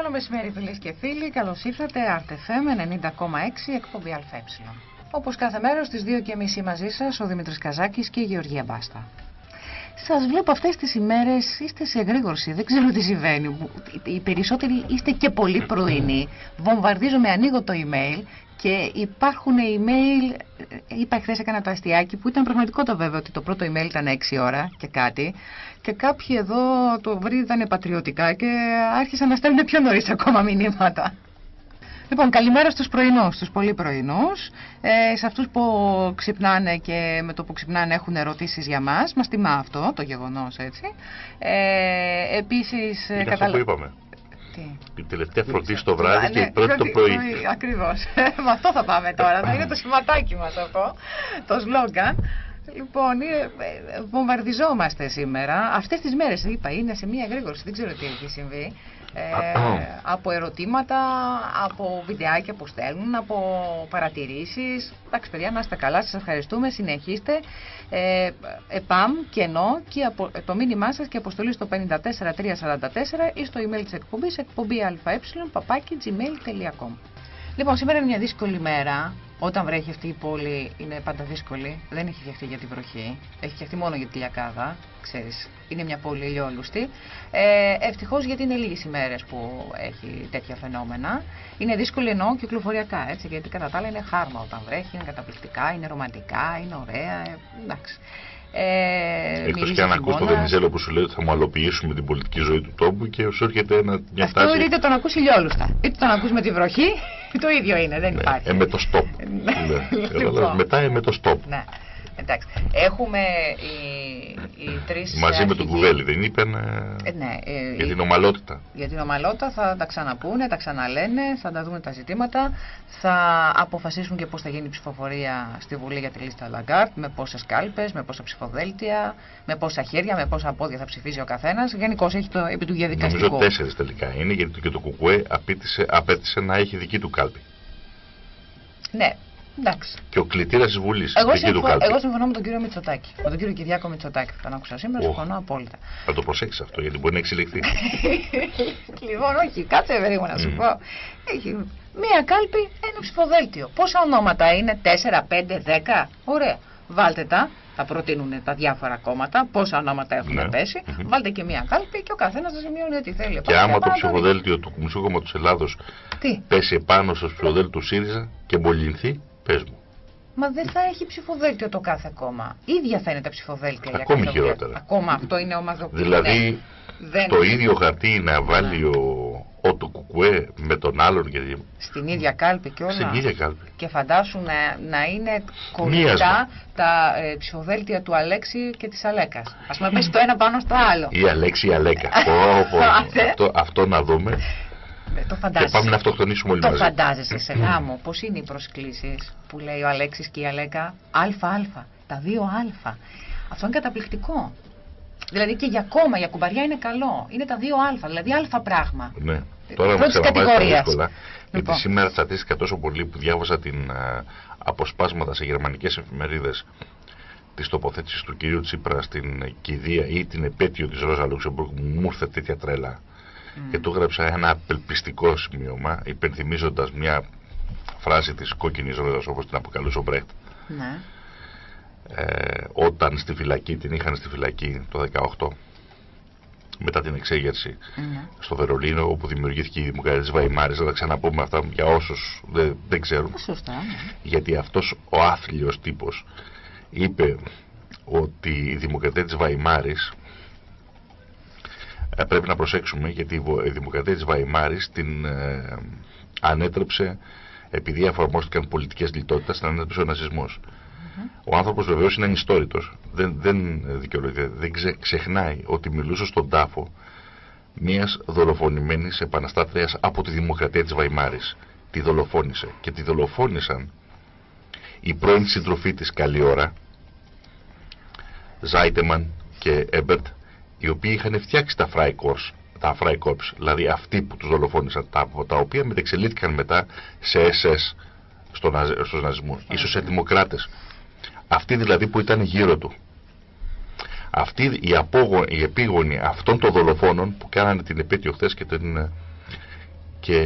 Καλό μεσημέρι φίλες και φίλοι, καλώς ήρθατε RTFM 90,6 εκπομπή ΑΕ. Όπως κάθε μέρα στις 2.30 μαζί σας ο Δημήτρης Καζάκης και η Γεωργία Μπάστα. Σας βλέπω αυτές τις ημέρες, είστε σε εγρήγορση, δεν ξέρω τι συμβαίνει. Οι περισσότεροι είστε και πολύ πρωινοί. Βομβαρδίζομαι, ανοίγω το email και υπάρχουν email, είπα χθες έκανα το αστιάκι που ήταν πραγματικό το βέβαιο ότι το πρώτο email ήταν 6 ώρα και κάτι και κάποιοι εδώ το βρήκαν πατριωτικά και άρχισαν να στέλνουν πιο νωρίς ακόμα μηνύματα. Λοιπόν, καλημέρα στους πρωινούς, στους πολύ πρωινούς, ε, σε αυτούς που ξυπνάνε και με το που ξυπνάνε έχουν ερωτήσεις για μας. Μας τιμά αυτό, το γεγονός, έτσι. Ε, επίσης... Είναι καταλα... αυτό που είπαμε. Τι; Η τελευταία φροντίση το βράδυ και η πρώτη το πρωί. Ακριβώς. με αυτό θα πάμε τώρα. θα είναι το σχηματάκι μας αυτό, το σλόγκαν. Λοιπόν, ε, βομβαρδιζόμαστε σήμερα. Αυτές τις μέρες, είπα, είναι σε μία εγρήγορση. Δεν ξέρω τι έχει συμβεί. Ε, από ερωτήματα, από βιντεάκια που στέλνουν, από παρατηρήσεις. Εντάξει παιδιά, να είστε καλά, σας ευχαριστούμε, συνεχίστε. Ε, ΕΠΑΜ, κενό και απο, το μήνυμά σας και αποστολή στο 54344 ή στο email της εκπομπής εκπομπή αε παπάκι gmail.com Λοιπόν, σήμερα είναι μια δύσκολη μέρα. Όταν βρέχει αυτή η πόλη είναι πάντα δύσκολη. Δεν έχει φτιαχτεί για τη βροχή. Έχει φτιαχτεί μόνο για τη λιακάδα. Ξέρεις, είναι μια πόλη ηλιόλουστη. Ε, Ευτυχώς γιατί είναι λίγες ημέρε που έχει τέτοια φαινόμενα. Είναι δύσκολη εννοώ κυκλοφοριακά έτσι. Γιατί κατά τα άλλα είναι χάρμα όταν βρέχει, είναι καταπληκτικά, είναι ρομαντικά, είναι ωραία. Ε, εντάξει. Ε, Εκτός και αν ακούς το Βενιζέλο που σου λέει ότι θα μου αλλοποιήσουμε την πολιτική ζωή του τόπου και σου έρχεται ένα, μια Αυτό Αυτό είτε τον ακούς ηλιόλουστα, είτε τον ακούς με τη βροχή, το ίδιο είναι, δεν ναι, υπάρχει. Ε, με το stop. ναι. λοιπόν. Μετά ε, με το stop. Ναι. Εντάξει. Έχουμε οι, οι τρεις. Μαζί με τον Κουβέλη, δεν είπαν. Ε, ναι, ε, για την ομαλότητα. Για την ομαλότητα θα τα ξαναπούνε, τα ξαναλένε, θα τα δούμε τα ζητήματα. Θα αποφασίσουν και πώς θα γίνει η ψηφοφορία στη Βουλή για τη λίστα Λαγκάρντ, με πόσες κάλπες, με πόσα ψηφοδέλτια, με πόσα χέρια, με πόσα πόδια θα ψηφίζει ο καθένας. Γενικώς έχει το επί του διαδικαστικού. Νομίζω τέσσερις τελικά είναι, γιατί και το Κουκουέ απέτησε, απέτησε να έχει δική του κάλπη. Ναι, Εντάξει. Και ο κλητήρας της Βουλής. Εγώ, συμφω... εγώ συμφωνώ με τον κύριο Μητσοτάκη. Με τον κύριο Κυριάκο Μητσοτάκη που τον άκουσα σήμερα. Oh. Συμφωνώ απόλυτα. Θα το προσέξεις αυτό γιατί μπορεί να εξελιχθεί. λοιπόν, όχι, κάτσε περίπου να σου mm. πω. Έχει μία κάλπη, ένα ψηφοδέλτιο. Πόσα ονόματα είναι, 4, 5, 10. Ωραία. Βάλτε τα, θα προτείνουν τα διάφορα κόμματα, πόσα ονόματα έχουν ναι. πέσει. Mm -hmm. Βάλτε και μία κάλπη και ο καθένας θα σημειώνει ό,τι θέλει. Και άμα το ψηφοδέλτιο του Κομμουνιστικού Κόμματος Ελλάδος πέσει επάνω στο ψηφοδέλτιο του ΣΥΡΙΖΑ και μπολυνθεί, Πες μου. Μα δεν θα έχει ψηφοδέλτιο το κάθε κόμμα. Ίδια θα είναι τα ψηφοδέλτια. Ακόμη για χειρότερα. Ακόμα αυτό είναι ομαδοποιημένο. Δηλαδή δεν το ίδιο χαρτί να βάλει ο, ο το κουκουέ με τον άλλον. Γιατί... Στην ίδια κάλπη και όλα. Στην ίδια κάλπη. Και φαντάσου να, να είναι κολλητά τα ε, ψηφοδέλτια του Αλέξη και της Αλέκας. Ας πούμε πέσει το ένα πάνω στο άλλο. Η Αλέξη η Αλέκα. αυτό, αυτό να δούμε. Ε, το φαντάζεσαι. Και πάμε να αυτοκτονήσουμε όλοι το μαζί. Το φαντάζεσαι σε γάμο. Πώς είναι οι προσκλήσεις που λέει ο Αλέξης και η Αλέκα. ΑΑ. Τα δύο Α. Αυτό είναι καταπληκτικό. Δηλαδή και για κόμμα, για κουμπαριά είναι καλό. Είναι τα δύο Α, δηλαδή Α πράγμα. Ναι. Τώρα μου ξαναβάζει δύσκολα. Γιατί λοιπόν. σήμερα τσατίστηκα τόσο πολύ που διάβασα την α, αποσπάσματα σε γερμανικές εφημερίδες της τοποθέτησης του κυρίου Τσίπρα στην κηδεία ή την επέτειο της Ρόζα Λουξεμβούργου. Μου ήρθε τέτοια τρέλα και του έγραψα ένα απελπιστικό σημείωμα υπενθυμίζοντας μια φράση της κόκκινης ρόδας όπως την αποκαλούσε ο Μπρέχτ ναι. ε, όταν στη φυλακή την είχαν στη φυλακή το 18 μετά την εξέγερση ναι. στο Βερολίνο όπου δημιουργήθηκε η Δημοκρατία της Βαϊμάρης θα τα ξαναπούμε αυτά για όσους δεν, δεν ξέρουν Σωστά, ναι. γιατί αυτός ο άθλιος τύπος είπε ότι η Δημοκρατία της Βαϊμάρης ε, πρέπει να προσέξουμε γιατί η δημοκρατία της Βαϊμάρης την ε, ανέτρεψε επειδή εφαρμόστηκαν πολιτικές λιτότητας την ανέτρεψε ο ναζισμός. Ο άνθρωπος βεβαίως είναι ανιστόρητος. Δεν, δεν δικαιολογείται, δεν ξε, ξεχνάει ότι μιλούσε στον τάφο μιας δολοφονημένης επαναστάτριας από τη δημοκρατία της Βαϊμάρης. Τη δολοφόνησε και τη δολοφόνησαν η πρώην συντροφή της καλή ώρα Ζάιτεμαν και Έμπερτ οι οποίοι είχαν φτιάξει τα Freikorps, τα Freikorps, δηλαδή αυτοί που τους δολοφόνησαν, τα, τα οποία μετεξελίχθηκαν μετά σε SS στο, στους ναζισμούς, ίσως σε δημοκράτες. Αυτοί δηλαδή που ήταν γύρω του. Αυτοί οι, απόγο, οι επίγονοι αυτών των δολοφόνων που κάνανε την επέτειο χθες και, την, και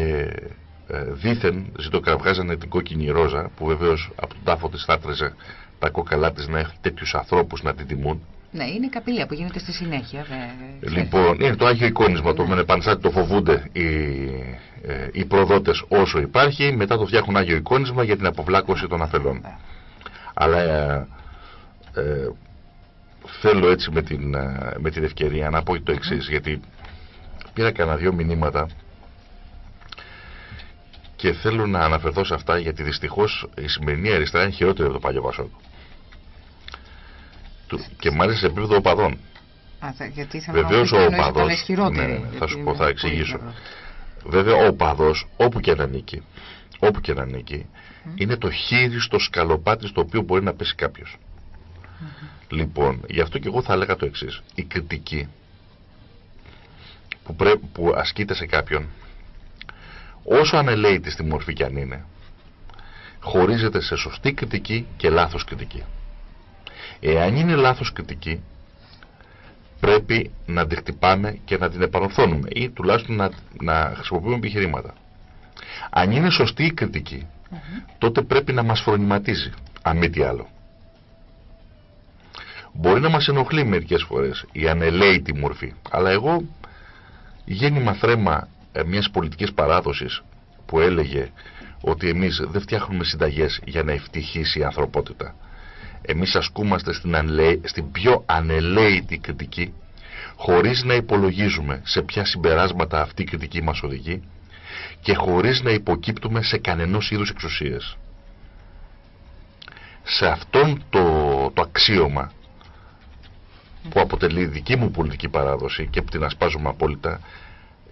ε, δήθεν ζητοκραυγάζανε την κόκκινη ρόζα που βεβαίως από τον τάφο της θα τα κόκαλά της να έχει τέτοιους ανθρώπους να την τιμούν ναι, είναι η καπηλεία που γίνεται στη συνέχεια. Λοιπόν, είναι το Άγιο Εικόνισμα, το Μενεπανσάτι το φοβούνται οι, ε, οι προδότες όσο υπάρχει, μετά το φτιάχνουν Άγιο Εικόνισμα για την αποβλάκωση των αφελών. Ναι. Αλλά ε, ε, θέλω έτσι με την, ε, με την ευκαιρία να πω το εξής, γιατί πήρα κανένα δύο μηνύματα και θέλω να αναφερθώ σε αυτά γιατί δυστυχώς η σημερινή αριστερά είναι χειρότερη από το παλιό Βασόκο και μάλιστα σε επίπεδο οπαδών. Βεβαίως ο οπαδός. Ναι, ναι, θα σου πω, θα εξηγήσω. Βέβαια ο οπαδός, όπου και να νίκει, όπου και να νίκει, είναι το χείριστο σκαλοπάτι στο οποίο μπορεί να πέσει κάποιος. Λοιπόν, γι' αυτό και εγώ θα έλεγα το εξής. Η κριτική που, που ασκείται σε κάποιον, όσο ανελαίτη στη μορφή κι αν είναι, χωρίζεται σε σωστή κριτική και λάθος κριτική. Εάν είναι λάθος κριτική, πρέπει να την χτυπάμε και να την επανορθώνουμε ή τουλάχιστον να, να χρησιμοποιούμε επιχειρήματα. Αν είναι σωστή η κριτική, τότε πρέπει να μας φρονηματίζει, αν μη τι άλλο. Μπορεί να μας ενοχλεί μερικές φορές η ανελαίτη μορφή, αλλά εγώ γέννημα θρέμα ε, μιας πολιτικής παράδοσης που έλεγε ότι εμείς δεν φτιάχνουμε συνταγές για να ευτυχήσει η ανθρωπότητα εμείς ασκούμαστε στην, στην πιο ανελαίτη κριτική χωρίς να υπολογίζουμε σε ποια συμπεράσματα αυτή η κριτική μας οδηγεί και χωρίς να υποκύπτουμε σε κανενός είδους εξουσίες. Σε αυτόν το, το αξίωμα που αποτελεί δική μου πολιτική παράδοση και που την ασπάζομαι απόλυτα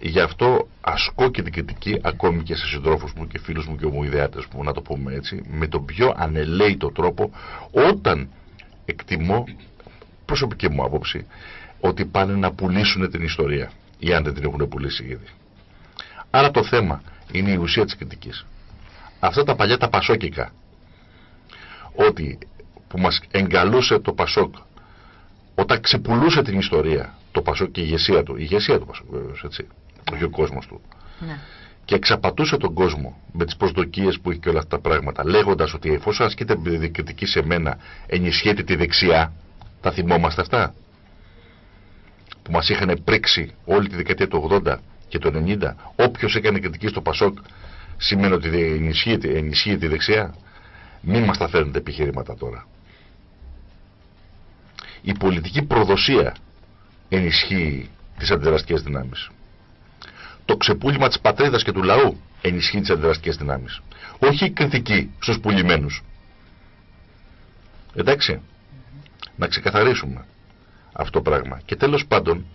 Γι' αυτό ασκώ και την κριτική ακόμη και σε συντρόφους μου και φίλους μου και ομοειδεάτε μου, να το πούμε έτσι, με τον πιο ανελαίητο τρόπο, όταν εκτιμώ, προσωπική μου άποψη, ότι πάνε να πουλήσουν την ιστορία, ή αν δεν την έχουν πουλήσει ήδη. Άρα το θέμα είναι η ουσία της κριτικής. Αυτά τα παλιά τα πασόκικα, ότι που μας εγκαλούσε το Πασόκ, όταν ξεπουλούσε την ιστορία, το Πασόκ και η ηγεσία του, η ηγεσία του Πασόκ βέβαιως, έτσι, όχι ο κόσμος του. Ναι. Και εξαπατούσε τον κόσμο με τις προσδοκίες που είχε και όλα αυτά τα πράγματα, λέγοντας ότι εφόσον ασκείται κριτική σε μένα, ενισχύεται τη δεξιά. Τα θυμόμαστε αυτά; Που μας είχαν πρίξει όλη τη δεκαετία του 80 και του 90. Όποιος έκανε κριτική στο Πασόκ σημαίνει ότι ενισχύεται, ενισχύεται η δεξιά; Μην μας τα φέρνετε επιχειρήματα τώρα. Η πολιτική προδοσία ενισχύει τις αντιδραστικές δυνάμεις το ξεπούλημα της πατρίδας και του λαού ενισχύει τις αντιδραστικές δυνάμεις. Όχι η κριτική στους πουλημένους. Εντάξει, να ξεκαθαρίσουμε αυτό το πράγμα. Και τέλος πάντων,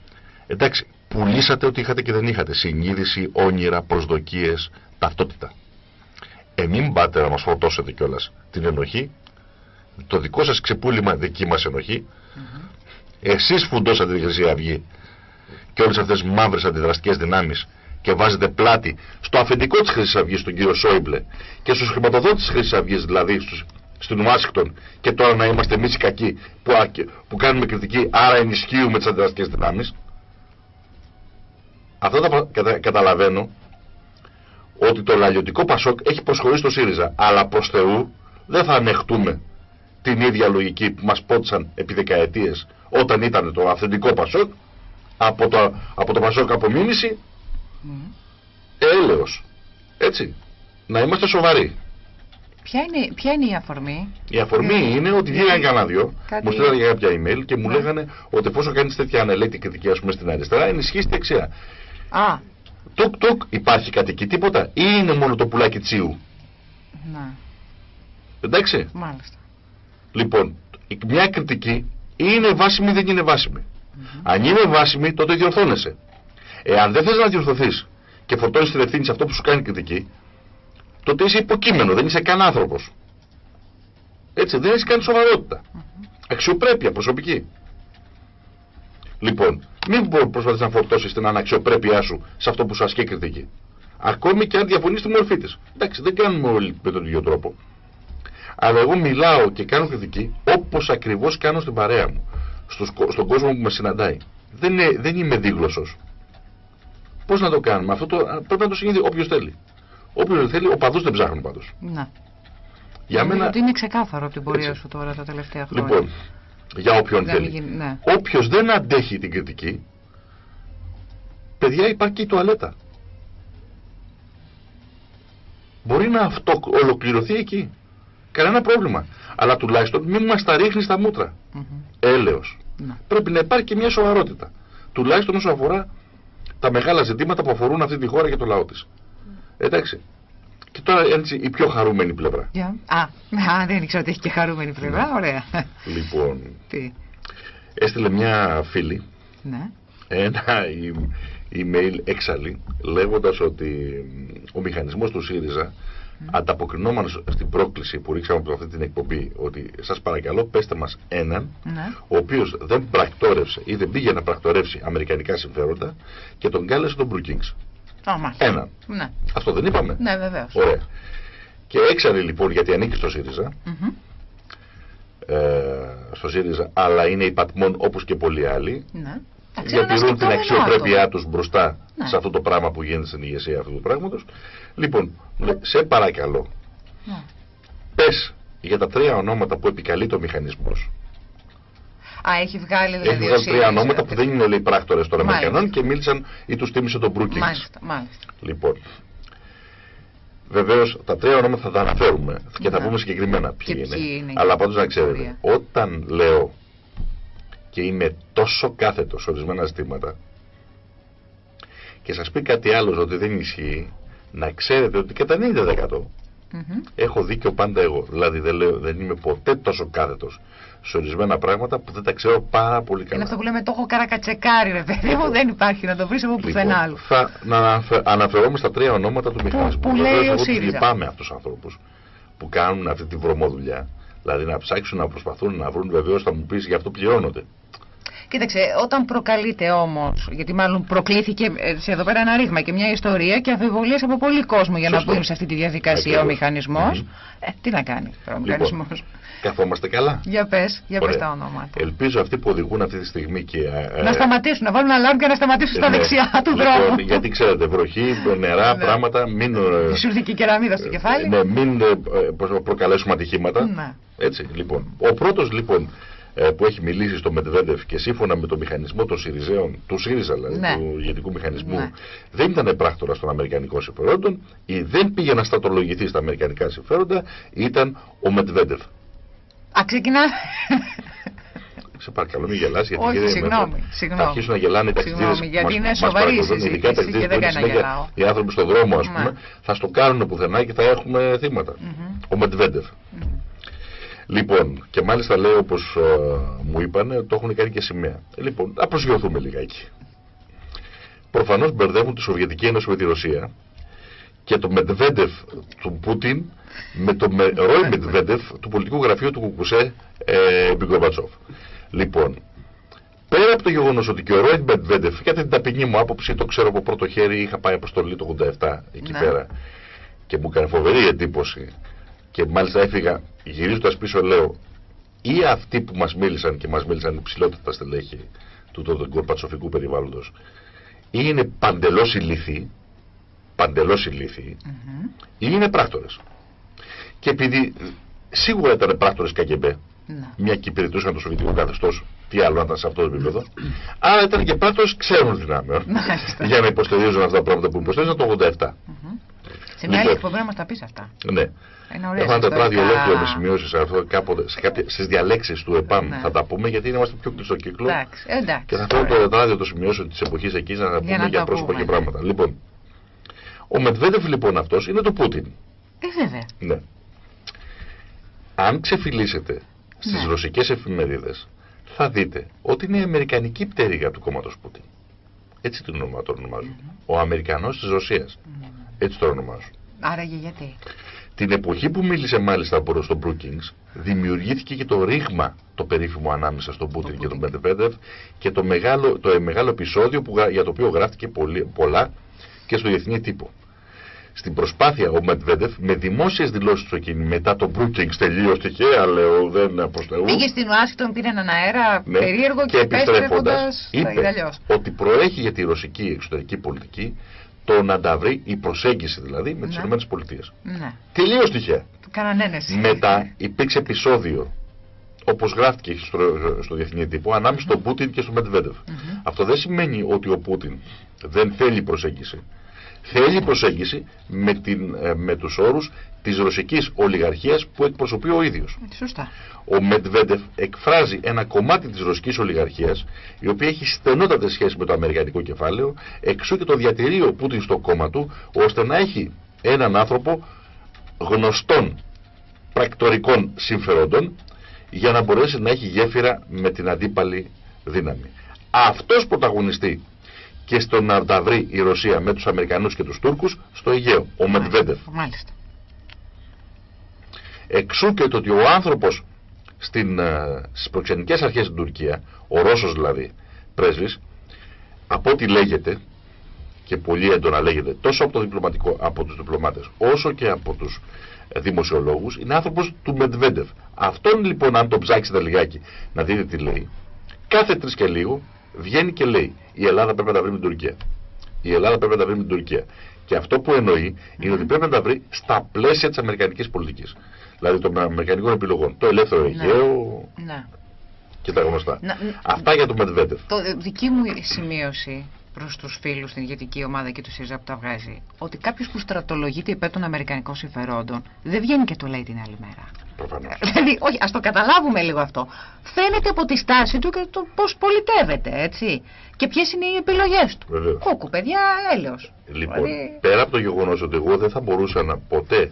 εντάξει, πουλήσατε ό,τι είχατε και δεν είχατε. Συνείδηση, όνειρα, προσδοκίες, ταυτότητα. Ε, μην πάτε να μας φορτώσετε κιόλας την ενοχή. Το δικό σας ξεπούλημα δική μας ενοχή. Mm Εσείς φουντώσατε τη Χρυσή Αυγή και όλες αυτές τις μαύρες αντιδραστικές δυνάμεις και βάζετε πλάτη στο αφεντικό της Χρυσής Αυγής, τον κύριο Σόιμπλε και στους χρηματοδότες της Χρυσής Αυγής, δηλαδή στους, στην Ουάσιγκτον και τώρα να είμαστε εμείς οι κακοί που, που κάνουμε κριτική, άρα ενισχύουμε τις αντιδραστικές δυνάμεις. Αυτό τα κατα, καταλαβαίνω ότι το λαλιωτικό Πασόκ έχει προσχωρήσει στο ΣΥΡΙΖΑ, αλλά προς Θεού δεν θα ανεχτούμε την ίδια λογική που μας πόντισαν επί δεκαετίες όταν ήταν το αυθεντικό Πασόκ από το, από το Πασόκ απομίμηση Mm. Έλεος. Έτσι. Να είμαστε σοβαροί. Ποια είναι, ποια είναι η αφορμή; Η αφορμή ε, είναι ότι βγήκαν κανένα δυο, κάτι... μου στείλανε για κάποια email και μου ναι. λέγανε ότι εφόσον κάνεις τέτοια ανελέτη κριτική, ας πούμε στην αριστερά, ενισχύεις τη δεξιά. Α. Τουκ τουκ, υπάρχει κάτι εκεί, τίποτα, ή είναι μόνο το πουλάκι τσίου; Να. Εντάξει. Μάλιστα. Λοιπόν, μια κριτική είναι βάσιμη ή δεν είναι βάσιμη. Mm -hmm. Αν είναι βάσιμη, τότε διορθώνεσαι. Εάν δεν θες να διορθωθείς και φορτώνεις την ευθύνη σε αυτό που σου κάνει κριτική, τότε είσαι υποκείμενο, δεν είσαι καν άνθρωπος. Έτσι, δεν έχει καν σοβαρότητα. Αξιοπρέπεια προσωπική. Λοιπόν, μην προσπαθείς να φορτώσεις την αναξιοπρέπειά σου σε αυτό που σου ασκεί κριτική. Ακόμη και αν διαφωνείς στη μορφή της. Εντάξει, δεν κάνουμε όλοι με τον ίδιο τρόπο. Αλλά εγώ μιλάω και κάνω κριτική όπως ακριβώς κάνω στην παρέα μου. στον κόσμο που με συναντάει. Δεν, είναι, δεν είμαι δίγλωσσος. Πώς να το κάνουμε; Αυτό το, πρέπει να το συνειδητοποιήσει όποιος θέλει. Όποιος δεν θέλει, ο παδού δεν ψάχνουν πάντως. Να. Για μένα... Ότι είναι ξεκάθαρο από την πορεία σου τώρα τα τελευταία χρόνια. Λοιπόν, για όποιον θέλει. Ναι. Όποιος δεν αντέχει την κριτική, παιδιά υπάρχει και η τουαλέτα. Μπορεί να αυτό ολοκληρωθεί εκεί. Κανένα πρόβλημα. Αλλά τουλάχιστον μην μας τα ρίχνεις στα μούτρα. Mm Έλεος. Ναι. Πρέπει να υπάρχει και μια σοβαρότητα. Τουλάχιστον όσο αφορά τα μεγάλα ζητήματα που αφορούν αυτή τη χώρα και το λαό της. Εντάξει. Και τώρα έτσι η πιο χαρούμενη πλευρά. Yeah. Α, α, δεν ήξερα ότι έχει και χαρούμενη πλευρά. Ναι. Ωραία. Λοιπόν. Τι. Έστειλε μια φίλη ναι. ένα email έξαλλη λέγοντας ότι ο μηχανισμός του ΣΥΡΙΖΑ ανταποκρινόμενος στην πρόκληση που ρίξαμε από αυτή την εκπομπή ότι σας παρακαλώ πέστε μας έναν ναι. ο οποίος δεν πρακτόρευσε ή δεν πήγε να πρακτορεύσει αμερικανικά συμφέροντα και τον κάλεσε τον Brookings. Oh, έναν. Ναι. Αυτό δεν είπαμε; Ναι βεβαίως. Ωραία. Και έξαρε λοιπόν γιατί ανήκει στο ΣΥΡΙΖΑ ε, στο ΣΥΡΙΖΑ αλλά είναι υπατμόν όπως και πολλοί άλλοι ναι διατηρούν την αξιοπρέπειά τους μπροστά ναι. σε αυτό το πράγμα που γίνεται στην ηγεσία αυτού του πράγματος. Λοιπόν, σε παρακαλώ, ναι. πες για τα τρία ονόματα που επικαλεί το μηχανισμός. Α, έχει βγάλει δηλαδή. Έχει βγάλει τρία ονόματα που δεν είναι λέει πράκτορες των Αμερικανών και μίλησαν ή τους τίμησε τον Brookings. Μάλιστα, μάλιστα. Λοιπόν, Βεβαίως τα τρία ονόματα θα τα αναφέρουμε και θα ναι. πούμε συγκεκριμένα ποιοι, είναι. είναι. Αλλά πάντως να ξέρετε, όταν λέω και είμαι τόσο κάθετος σε ορισμένα ζητήματα και σας πει κάτι άλλο ότι δεν ισχύει, να ξέρετε ότι κατά 90% έχω δίκιο πάντα εγώ. Δηλαδή δεν, λέω, δεν είμαι ποτέ τόσο κάθετος σε ορισμένα πράγματα που δεν τα ξέρω πάρα πολύ καλά. Είναι αυτό που λέμε το έχω καρακατσεκάρι ρε παιδί μου, δεν υπάρχει να το βρεις από πουθενά λοιπόν, άλλο. Θα να αναφερόμαι στα τρία ονόματα του μηχανισμού. Που, που λέει ο ΣΥΡΙΖΑ. Λυπάμαι αυτούς τους ανθρώπους που κάνουν αυτή τη βρωμόδουλειά. Δηλαδή να ψάξουν να προσπαθούν να βρουν βεβαίως θα μου πεις γι' αυτό πληρώνονται. Κοίταξε, όταν προκαλείται όμως, γιατί μάλλον προκλήθηκε ε, σε εδώ πέρα ένα ρήγμα και μια ιστορία και αμφιβολίες από πολύ κόσμο για Σωστό. να μπουν σε αυτή τη διαδικασία ο μηχανισμός. Ε, τι να κάνει τώρα ο λοιπόν, μηχανισμός. Καθόμαστε καλά; Για πες, για πες τα ονόματα. Ελπίζω αυτοί που οδηγούν αυτή τη στιγμή και. Ε, να σταματήσουν, να βάλουν αλάρμ και να σταματήσουν στα ναι. δεξιά του λοιπόν, δρόμου. Γιατί ξέρετε, βροχή, νερά, ναι. πράγματα. Μην. Σουρδική κεραμίδα στο κεφάλι. Ναι, μην προκαλέσουμε ατυχήματα. Ναι. Έτσι, λοιπόν. Ο πρώτος λοιπόν ε, που έχει μιλήσει στο Μετβέντεφ και σύμφωνα με το μηχανισμό των Σιριζέων, του ΣΥΡΙΖΑ δηλαδή, ναι. του ηγετικού μηχανισμού, ναι. δεν ήταν πράκτορα των Αμερικανικών συμφερόντων ή δεν πήγε να στατολογηθεί στα Αμερικανικά συμφέροντα, ήταν ο Μετβέντεφ. Α, ξεκινά. Σε παρακαλώ, μην γελάσει. Γιατί Όχι, συγγνώμη, συγγνώμη. Θα αρχίσουν να γελάνε οι ταξιδίδε. Γιατί είναι σοβαρή η συζήτηση και δεν κάνω γελάω. Οι άνθρωποι στον δρόμο, ας πούμε, θα στο κάνουν πουθενά και θα έχουμε θύματα. Ο Μετβέντεφ. Λοιπόν, και μάλιστα λέω όπως ε, μου είπανε, το έχουν κάνει και σημαία. Ε, λοιπόν, να προσγειωθούμε λιγάκι. Προφανώς μπερδεύουν τη Σοβιετική Ένωση με τη Ρωσία και το Μετβέντεφ του Πούτιν με το με, Ρόι Μετβέντεφ του πολιτικού γραφείου του Κουκουσέ ε, Μπιγκορμπατσόφ. Λοιπόν, πέρα από το γεγονός ότι και ο Ρόι Μετβέντεφ, για την ταπεινή μου άποψη, το ξέρω από πρώτο χέρι, είχα πάει αποστολή το 87 εκεί ναι. πέρα και μου έκανε φοβερή εντύπωση και μάλιστα έφυγα γυρίζοντας πίσω λέω ή αυτοί που μας μίλησαν και μας μίλησαν υψηλότητα στελέχη του τότε κορπατσοφικού περιβάλλοντος ή είναι παντελώς ηλίθιοι παντελώς ηλίθιοι mm -hmm. ή είναι πράκτορες και επειδή σίγουρα ήταν πράκτορες ΚΑΚΕΜΠΕ ναι. μια και υπηρετούσαν το σοβιετικό καθεστώς, τι άλλο να ήταν σε αυτό το επίπεδο. Άρα ήταν και πράκτορες ξέρουν δυνάμεων για να υποστηρίζουν αυτά τα πράγματα που υποστηρίζουν το 87. Σε μια άλλη εκπομπή να μας τα πεις αυτά. Ναι. Έχω ένα τετράδιο ολόκληρο με σημειώσεις στις διαλέξεις του ΕΠΑΜ. Ναι. Θα τα πούμε γιατί είμαστε πιο κλειστό κύκλο. Εντάξει, εντάξει, και θα θέλω το τετράδιο το σημειώσεων της εποχής εκεί να τα πούμε για πρόσωπα και πράγματα. Λοιπόν, ο Μετβέντεφ λοιπόν αυτός είναι το Πούτιν. Ε, βέβαια. Ναι. Αν ξεφυλίσετε στις ναι. ρωσικές εφημερίδες, θα δείτε ότι είναι η αμερικανική πτέρυγα του κόμματος Πούτιν. Έτσι το ονομάζουν. Ο Αμερικανός της Ρωσίας. Ναι. Έτσι το ονομάζουν. Άραγε γιατί; Την εποχή που μίλησε μάλιστα προ τον Brookings, δημιουργήθηκε και το ρήγμα το περίφημο ανάμεσα στον Πούτιν και τον Πεντεπέντεφ και το μεγάλο, το μεγάλο επεισόδιο που, για το οποίο γράφτηκε πολλά και στο διεθνή τύπο. Στην προσπάθεια ο Μετβέντεφ με δημόσιες δηλώσεις του εκείνη μετά το Brookings τελείως τυχαία, λέω δεν αποστεού. Πήγε στην Ουάσιγκτον, πήρε έναν αέρα ναι, περίεργο και, και επιστρέφοντας είπε ότι προέχει για τη ρωσική εξωτερική πολιτική το να τα βρει η προσέγγιση δηλαδή με τις ναι. ΗΠΑ. Ναι. Τελείως τυχαία. Μετά υπήρξε επεισόδιο όπως γράφτηκε στο, στο διεθνή τύπο, ανάμεσα στον Πούτιν και στον Μετβέντεφ. Αυτό δεν σημαίνει ότι ο Πούτιν δεν θέλει προσέγγιση. Θέλει προσέγγιση με, την, ε, με τους όρους της ρωσικής ολιγαρχίας που εκπροσωπεί ο ίδιος. Σωστά. Ο Μετβέντεφ εκφράζει ένα κομμάτι της ρωσικής ολιγαρχίας η οποία έχει στενότατες σχέσεις με το αμερικανικό κεφάλαιο εξού και το διατηρεί ο Πούτιν στο κόμμα του ώστε να έχει έναν άνθρωπο γνωστών πρακτορικών συμφερόντων για να μπορέσει να έχει γέφυρα με την αντίπαλη δύναμη. Αυτός πρωταγωνιστεί και στο να τα βρει η Ρωσία με τους Αμερικανούς και τους Τούρκους στο Αιγαίο, ο Μετβέντεφ. Μάλιστα. Εξού και το ότι ο άνθρωπος στην, ε, στις προξενικές αρχές στην Τουρκία, ο Ρώσος δηλαδή πρέσβης, από ό,τι λέγεται και πολύ έντονα λέγεται τόσο από, το διπλωματικό, από τους διπλωμάτες όσο και από τους δημοσιολόγους είναι άνθρωπος του Μετβέντεφ. Αυτόν λοιπόν αν το ψάξετε λιγάκι να δείτε τι λέει κάθε τρεις και λίγο βγαίνει και λέει η Ελλάδα πρέπει να τα βρει με την Τουρκία. Η Ελλάδα πρέπει να τα βρει με την Τουρκία. Και αυτό που εννοεί είναι ότι πρέπει να τα βρει στα πλαίσια της αμερικανικής πολιτικής. Δηλαδή των αμερικανικών επιλογών. Το ελεύθερο ναι. Αιγαίο ναι. και τα γνωστά. Αυτά για το Μετβέντεφ. Το δική μου σημείωση προς τους φίλους στην ηγετική ομάδα και τους ΣΥΡΙΖΑ που τα βγάζει, ότι κάποιος που στρατολογείται υπέρ των Αμερικανικών συμφερόντων δεν βγαίνει και το λέει την άλλη μέρα. Προφανώς. Δηλαδή, όχι, ας το καταλάβουμε λίγο αυτό. Φαίνεται από τη στάση του και το πώς πολιτεύεται, έτσι. Και ποιες είναι οι επιλογές του. Βεβαίως. Κόκκου, παιδιά, έλεος. Λοιπόν, δηλαδή... πέρα από το γεγονός ότι εγώ δεν θα μπορούσα να ποτέ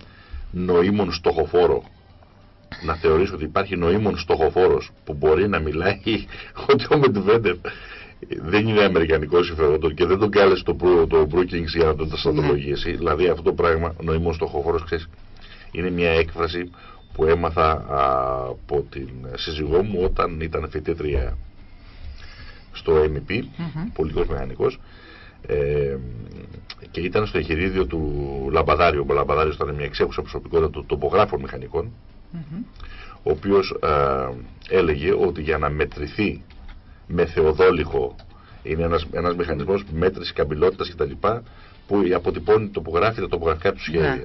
νοήμων στοχοφόρο να θεωρήσω ότι υπάρχει νοήμων στοχοφόρος που μπορεί να μιλάει ότι ο Μετβέντεφ δεν είναι αμερικανικός συμφέρον και δεν τον κάλεσε το, το Brookings για να τον στρατολογήσει. Ναι. Δηλαδή αυτό το πράγμα, νοημό στοχοφόρο, ξέρεις, είναι μια έκφραση που έμαθα από την σύζυγό μου όταν ήταν φοιτήτρια στο MEP, mm -hmm. πολιτικός μηχανικός, ε, και ήταν στο εγχειρίδιο του Λαμπαδάριου. Ο Λαμπαδάριος ήταν μια εξέχουσα προσωπικότητα των τοπογράφων μηχανικών, ο οποίος έλεγε ότι για να μετρηθεί με θεοδόλυχο είναι ένας, ένας μηχανισμός μέτρησης καμπυλότητας κτλ. που αποτυπώνει τοπογράφη τα τοπογραφικά του σχέδια. Ναι.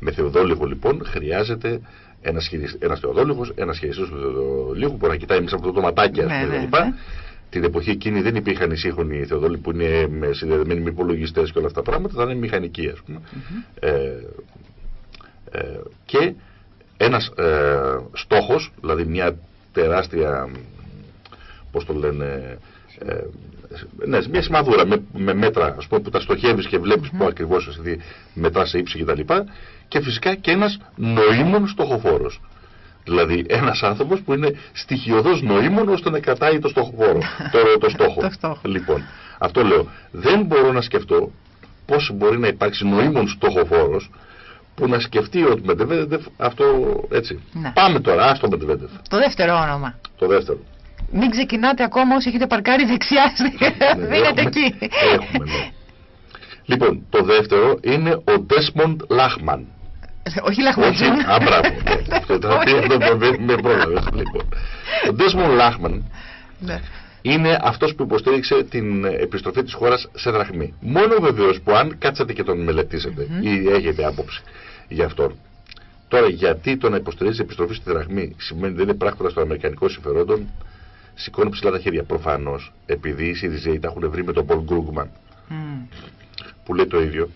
Με θεοδόλυχο λοιπόν χρειάζεται ένας, ένας θεοδόλυχος, ένας χειριστής του θεοδόλυχου που να κοιτάει μέσα από το δωματάκι ναι, ναι, ναι, Την εποχή εκείνη δεν υπήρχαν οι σύγχρονοι θεοδόλοι που είναι με συνδεδεμένοι με υπολογιστές και όλα αυτά τα πράγματα, ήταν μηχανικοί ας πούμε. ε, ε, και ένας ε, στόχος, δηλαδή μια τεράστια πώς το λένε, ε, ναι, μια σημαδούρα με, με μέτρα ας πούμε, που τα στοχεύεις και βλέπεις mm -hmm. που ακριβώς εσύ μετά σε ύψη κτλ. Και, και φυσικά και ένας νοήμων στοχοφόρος. Δηλαδή ένας άνθρωπος που είναι στοιχειοδός νοήμων ώστε να κρατάει το στοχοφόρο, το, το στόχο. λοιπόν, αυτό λέω. Δεν μπορώ να σκεφτώ πώς μπορεί να υπάρξει νοήμων στοχοφόρος που να σκεφτεί ότι Μετεβέντεφ αυτό έτσι. Ναι. Πάμε τώρα, άστο Μετεβέντεφ. Το δεύτερο όνομα. Το δεύτερο. Μην ξεκινάτε ακόμα όσοι έχετε παρκάρει δεξιά. Ναι, Δίνετε εκεί. Έχουμε, ναι. Λοιπόν, το δεύτερο είναι ο Desmond Lachman. Όχι Λαχμαντζούν. Όχι, α, μπράβο. Ναι. Αυτό με πρόλαβε. Λοιπόν. Ο Desmond Lachman ναι. είναι αυτός που υποστήριξε την επιστροφή της χώρας σε δραχμή. Μόνο βεβαίως που αν κάτσατε και τον μελετήσετε ή έχετε άποψη για αυτόν. Τώρα, γιατί το να υποστηρίζει επιστροφή στη δραχμή σημαίνει ότι δεν είναι πράκτορα των Αμερικανικών συμφερόντων, σηκώνει ψηλά τα χέρια. Προφανώς, επειδή οι Σιριζέοι τα έχουν βρει με τον Πολ Γκρούγκμαν, που λέει το ίδιο.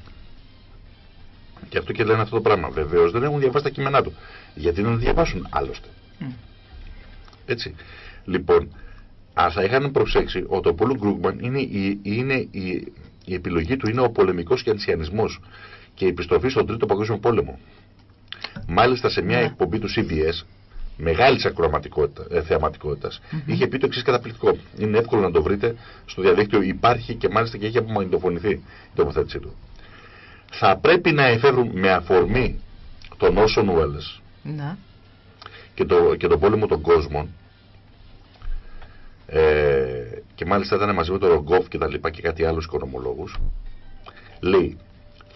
Και αυτό και λένε αυτό το πράγμα. Βεβαίως δεν έχουν διαβάσει τα κείμενά του. Γιατί να διαβάσουν άλλωστε. Έτσι. Λοιπόν, ας θα είχαν προσέξει ότι ο Πολ Γκρούγκμαν είναι, η, είναι η, η επιλογή του είναι ο πολεμικός και και η επιστροφή στον Τρίτο Παγκόσμιο Πόλεμο. Μάλιστα σε μια ναι. εκπομπή του CBS μεγάλη ε, θεαματικότητας, mm -hmm. είχε πει το εξής καταπληκτικό. Είναι εύκολο να το βρείτε στο διαδίκτυο. Υπάρχει και μάλιστα και έχει απομαγνητοφωνηθεί η τοποθέτησή του. Θα πρέπει να εφεύρουν με αφορμή τον Όσον Ουέλλε και, το, και τον πόλεμο των κόσμων. Ε, και μάλιστα ήταν μαζί με τον Ρογκόφ και τα λοιπά και κάτι άλλους οικονομολόγους λέει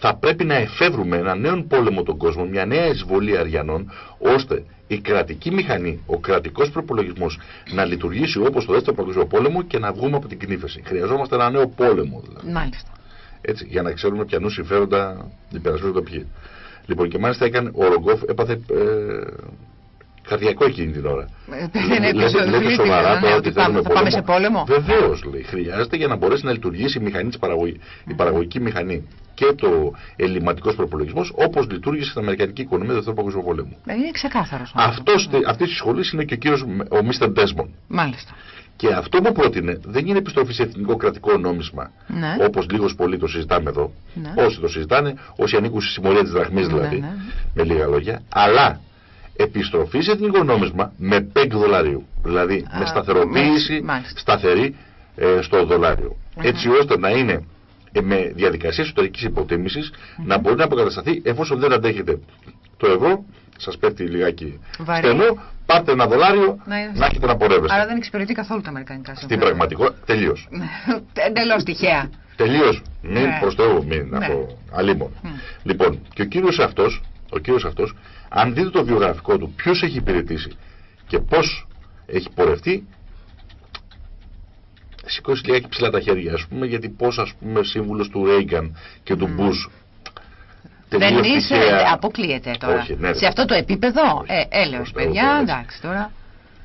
θα πρέπει να εφεύρουμε ένα νέο πόλεμο τον κόσμο, μια νέα εισβολή αριανών, ώστε η κρατική μηχανή, ο κρατικός προπολογισμός να λειτουργήσει όπως το δεύτερο παγκόσμιο πόλεμο και να βγούμε από την κνήφεση. Χρειαζόμαστε ένα νέο πόλεμο δηλαδή. Μάλιστα. Έτσι, για να ξέρουμε ποιανού συμφέροντα υπερασπίζονται ποιοι. Λοιπόν, και μάλιστα έκανε, ο Ρογκόφ έπαθε ε, καρδιακό εκείνη την ώρα. Λέτε σοβαρά τώρα ότι θα πάμε σε πόλεμο. Βεβαίως λέει. Χρειάζεται για να μπορέσει να λειτουργήσει η μηχανή της παραγωγή, η παραγωγική μηχανή και το ελληματικός προπολογισμός όπως λειτουργήσε στην Αμερικανική οικονομία του Δεύτερου Παγκοσμίου Πολέμου. Ε, είναι ξεκάθαρος. Αυτής της σχολής είναι και ο κύριος ο Μίστερ Ντέσμον. Μάλιστα. Και αυτό που πρότεινε δεν είναι επιστροφή σε εθνικό κρατικό νόμισμα, ναι. όπως λίγος πολύ το συζητάμε εδώ. Ναι. Όσοι το συζητάνε, όσοι ανήκουν στη συμμορία της δραχμής ναι, δηλαδή, ναι, με λίγα λόγια. Αλλά επιστροφή σε εθνικό νόμισμα με πέγκ δολαρίου. Δηλαδή με σταθεροποίηση σταθερή ε, στο δολάριο. Έτσι ώστε να είναι ε, με διαδικασία εσωτερικής υποτίμησης να μπορεί να αποκατασταθεί εφόσον δεν αντέχετε το ευρώ, σας πέφτει λιγάκι στενό, πάρτε ένα δολάριο να, να έχετε να πορεύεστε. Άρα δεν εξυπηρετεί καθόλου τα αμερικανικά Στην πραγματικότητα, τελείως. Εντελώς τυχαία. Τελείως. Μην ναι. προς Θεού, μην ναι. από αλίμον. Λοιπόν, και ο κύριος αυτός, ο κύριος αυτός, αν δείτε το βιογραφικό του, ποιος έχει υπηρετήσει και πώς έχει πορευτεί, σηκώσει λιγάκι ψηλά τα χέρια, ας πούμε, γιατί πώς, ας πούμε, σύμβουλος του Ρέιγκαν και του Μπούς δεν είσαι, αποκλείεται τώρα. Όχι, ναι, σε αυτό το επίπεδο, ε, έλεος παιδιά, εντάξει τώρα.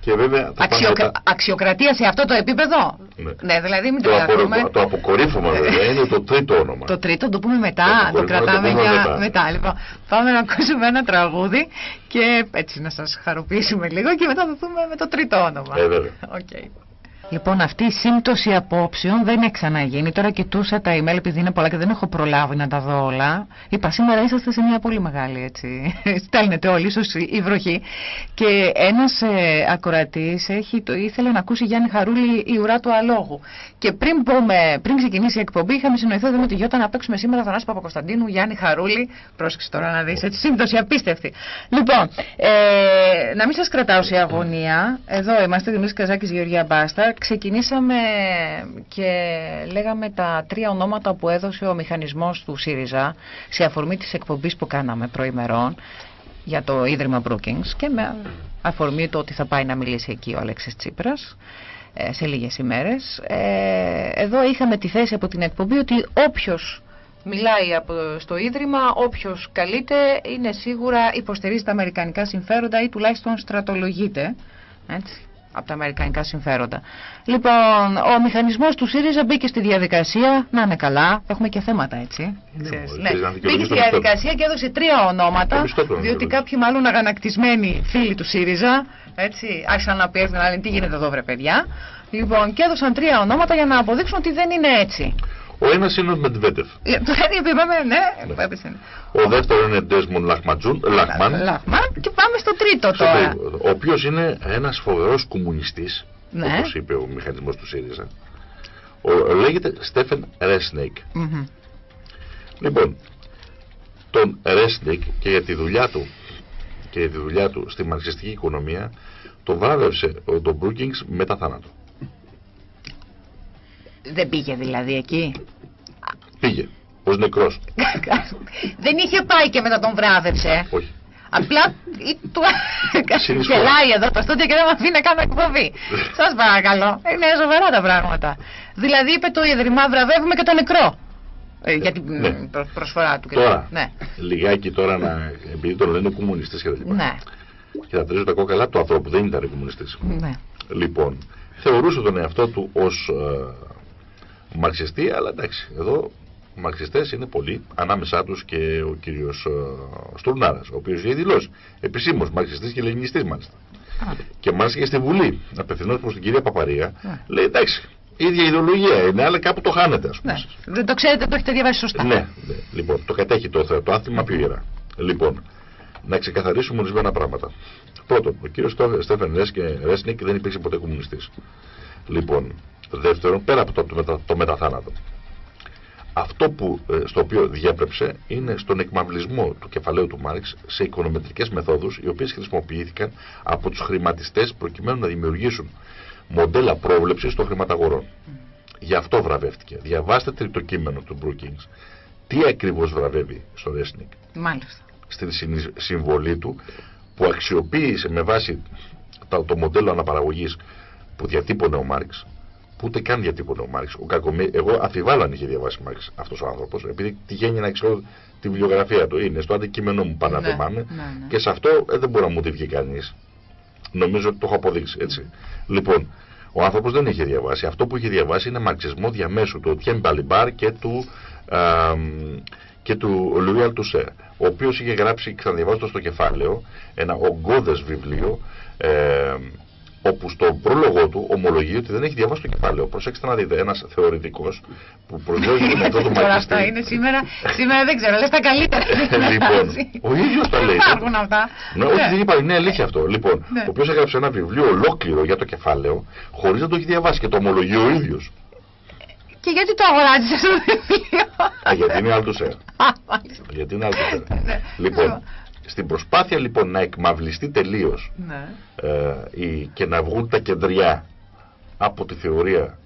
Και βέβαια Αξιοκρα... Αξιοκρατία σε αυτό το επίπεδο; Ναι, ναι δηλαδή μην το απο... Το αποκορύφωμα βέβαια είναι το τρίτο όνομα. Το τρίτο το πούμε μετά, το, το κρατάμε για μετά. μετά. Λοιπόν, πάμε να ακούσουμε ένα τραγούδι και έτσι να σας χαροποιήσουμε λίγο και μετά θα δούμε με το τρίτο όνομα. Ε, βέβαια. Okay. Λοιπόν, αυτή η σύμπτωση απόψεων δεν έχει ξαναγίνει. Τώρα κοιτούσα τα email επειδή είναι πολλά και δεν έχω προλάβει να τα δω όλα. Είπα σήμερα είσαστε σε μια πολύ μεγάλη έτσι. Στέλνετε όλοι, ίσως η βροχή. Και ένας ε, ακροατής ήθελε να ακούσει Γιάννη Χαρούλη η ουρά του αλόγου. Και πριν, πούμε, πριν ξεκινήσει η εκπομπή, είχαμε συνοηθεί με τη Γιώτα να παίξουμε σήμερα Θανάση Παπακοσταντίνου, Γιάννη Χαρούλη. Πρόσεξε τώρα να δεις, έτσι σύμπτωση απίστευτη. Λοιπόν, ε, να μην σας κρατάω σε αγωνία. Εδώ είμαστε, Δημήτρη Καζάκης Γεωργία Μπάστα ξεκινήσαμε και λέγαμε τα τρία ονόματα που έδωσε ο μηχανισμός του ΣΥΡΙΖΑ σε αφορμή της εκπομπής που κάναμε προημερών για το Ίδρυμα Brookings και με αφορμή το ότι θα πάει να μιλήσει εκεί ο Αλέξης Τσίπρας ε, σε λίγες ημέρες. Ε, εδώ είχαμε τη θέση από την εκπομπή ότι όποιος μιλάει από, στο Ίδρυμα, όποιος καλείται είναι σίγουρα υποστηρίζει τα αμερικανικά συμφέροντα ή τουλάχιστον στρατολογείται. Έτσι από τα αμερικανικά συμφέροντα. Λοιπόν, ο μηχανισμός του ΣΥΡΙΖΑ μπήκε στη διαδικασία, να είναι καλά, έχουμε και θέματα έτσι. Ναι, ναι. Μπήκε στη διαδικασία και έδωσε τρία ονόματα, διότι κάποιοι μάλλον αγανακτισμένοι φίλοι του ΣΥΡΙΖΑ, έτσι, άρχισαν να πιέζουν να λένε τι γίνεται εδώ βρε παιδιά. Λοιπόν, και έδωσαν τρία ονόματα για να αποδείξουν ότι δεν είναι έτσι. Ο ένας είναι ο Μετβέντεφ. Ε, το είπαμε, ναι. ναι. Ο δεύτερος είναι Ντέσμοντ Λάχμαν. Και πάμε στο τρίτο τώρα. Ο οποίος είναι ένας φοβερός κομμουνιστής. Ναι. Όπως είπε ο μηχανισμός του ΣΥΡΙΖΑ. Ο, λέγεται Στέφεν Ρέσνικ. Λοιπόν, τον Ρέσνικ και για τη δουλειά του και για τη δουλειά του στη μαρξιστική οικονομία τον βράβευσε ο το Brookings μετά θάνατο. Δεν πήγε δηλαδή εκεί; Πήγε. Ω νεκρός. Δεν είχε πάει και μετά τον βράδευσε. Όχι. Απλά του γελάει εδώ το στούντιο και δεν μας αφήνει να κάνω εκπομπή. Σας παρακαλώ. Είναι σοβαρά τα πράγματα. Δηλαδή είπε το Ίδρυμα βραβεύουμε και τον νεκρό. Ε, για την ναι. προσφορά του. Τώρα, ναι. λιγάκι τώρα να. Επειδή τον λένε κομμουνιστές και τα λοιπά. Ναι. Και θα τρίζω τα κόκαλα του ανθρώπου, δεν ήταν κομμουνιστής. Ναι. Λοιπόν, θεωρούσε τον εαυτό του ως ε, μαρξιστή, αλλά εντάξει, εδώ μαρξιστές είναι πολλοί, ανάμεσά τους και ο κύριος uh, Στουρνάρας, ο οποίος είχε δηλώσει επισήμως μαρξιστής και λενινιστής μάλιστα. Και μάλιστα και στη Βουλή, απευθυνόμενος προς την κυρία Παπαρία, λέει εντάξει, ίδια ιδεολογία είναι, αλλά κάπου το χάνετε, ας πούμε. Ναι. Δεν το ξέρετε, το έχετε διαβάσει σωστά. Ναι, ναι. λοιπόν, το κατέχει το, το άθλημα πιο ιερά. Λοιπόν, να ξεκαθαρίσουμε ορισμένα πράγματα. Πρώτον, ο κύριος Στέφεν Ρέσνικ δεν υπήρξε ποτέ κομμουνιστής. Λοιπόν, δεύτερον, πέρα από το, το, μετα, το μεταθάνατο, αυτό που, ε, στο οποίο διέπρεψε είναι στον εκμαυλισμό του κεφαλαίου του Μάρξ σε οικονομετρικές μεθόδους οι οποίες χρησιμοποιήθηκαν από τους χρηματιστές προκειμένου να δημιουργήσουν μοντέλα πρόβλεψης των χρηματαγορών. Γι' αυτό βραβεύτηκε. Διαβάστε το κείμενο του Brookings τι ακριβώς βραβεύει στο Ρέσνικ. Μάλιστα. Στην συμβολή του που αξιοποίησε με βάση το μοντέλο αναπαραγωγής που διατύπωνε ο Μάρξ, που ούτε καν διατύπωνε ο Μάρξ. Ο Κακομέ... Εγώ αφιβάλλω αν είχε διαβάσει Μάρξ αυτός ο άνθρωπος, επειδή τυχαίνει να ξέρω τη βιβλιογραφία του. Είναι στο αντικείμενό μου πάνω να ναι, θυμάμαι. Ναι, ναι. Και σε αυτό ε, δεν μπορεί να μου τη βγει κανείς. Νομίζω ότι το έχω αποδείξει έτσι. Λοιπόν, ο άνθρωπος δεν είχε διαβάσει. Αυτό που είχε διαβάσει είναι μαρξισμό διαμέσου του Τιέν Παλιμπάρ και του, α, και του Λουί Αλτουσέρ, ο οποίος είχε γράψει, ξαναδιαβάζοντας στο κεφάλαιο, ένα ογκώδες βιβλίο. Ε, όπου στο πρόλογο του ομολογεί ότι δεν έχει διαβάσει το κεφάλαιο. Προσέξτε να δείτε, ένας θεωρητικός που προσδιορίζει τον εαυτό του μαγιστή. αυτά είναι σήμερα, σήμερα δεν ξέρω, λες τα καλύτερα. λοιπόν, ο ίδιος τα λέει. Υπάρχουν αυτά. Ναι, όχι, δεν υπάρχει, είναι αλήθεια αυτό. Λοιπόν, ναι. ο οποίος έγραψε ένα βιβλίο ολόκληρο για το κεφάλαιο, χωρίς να το έχει διαβάσει και το ομολογεί ο ίδιος. Και γιατί το αγοράζει αυτό το βιβλίο; γιατί είναι αλτουσέρ. γιατί είναι αλτουσέρ. Ναι. Λοιπόν, στην προσπάθεια λοιπόν να εκμαυλιστεί τελείως ναι. ε, και να βγουν τα κεντριά από τη θεωρία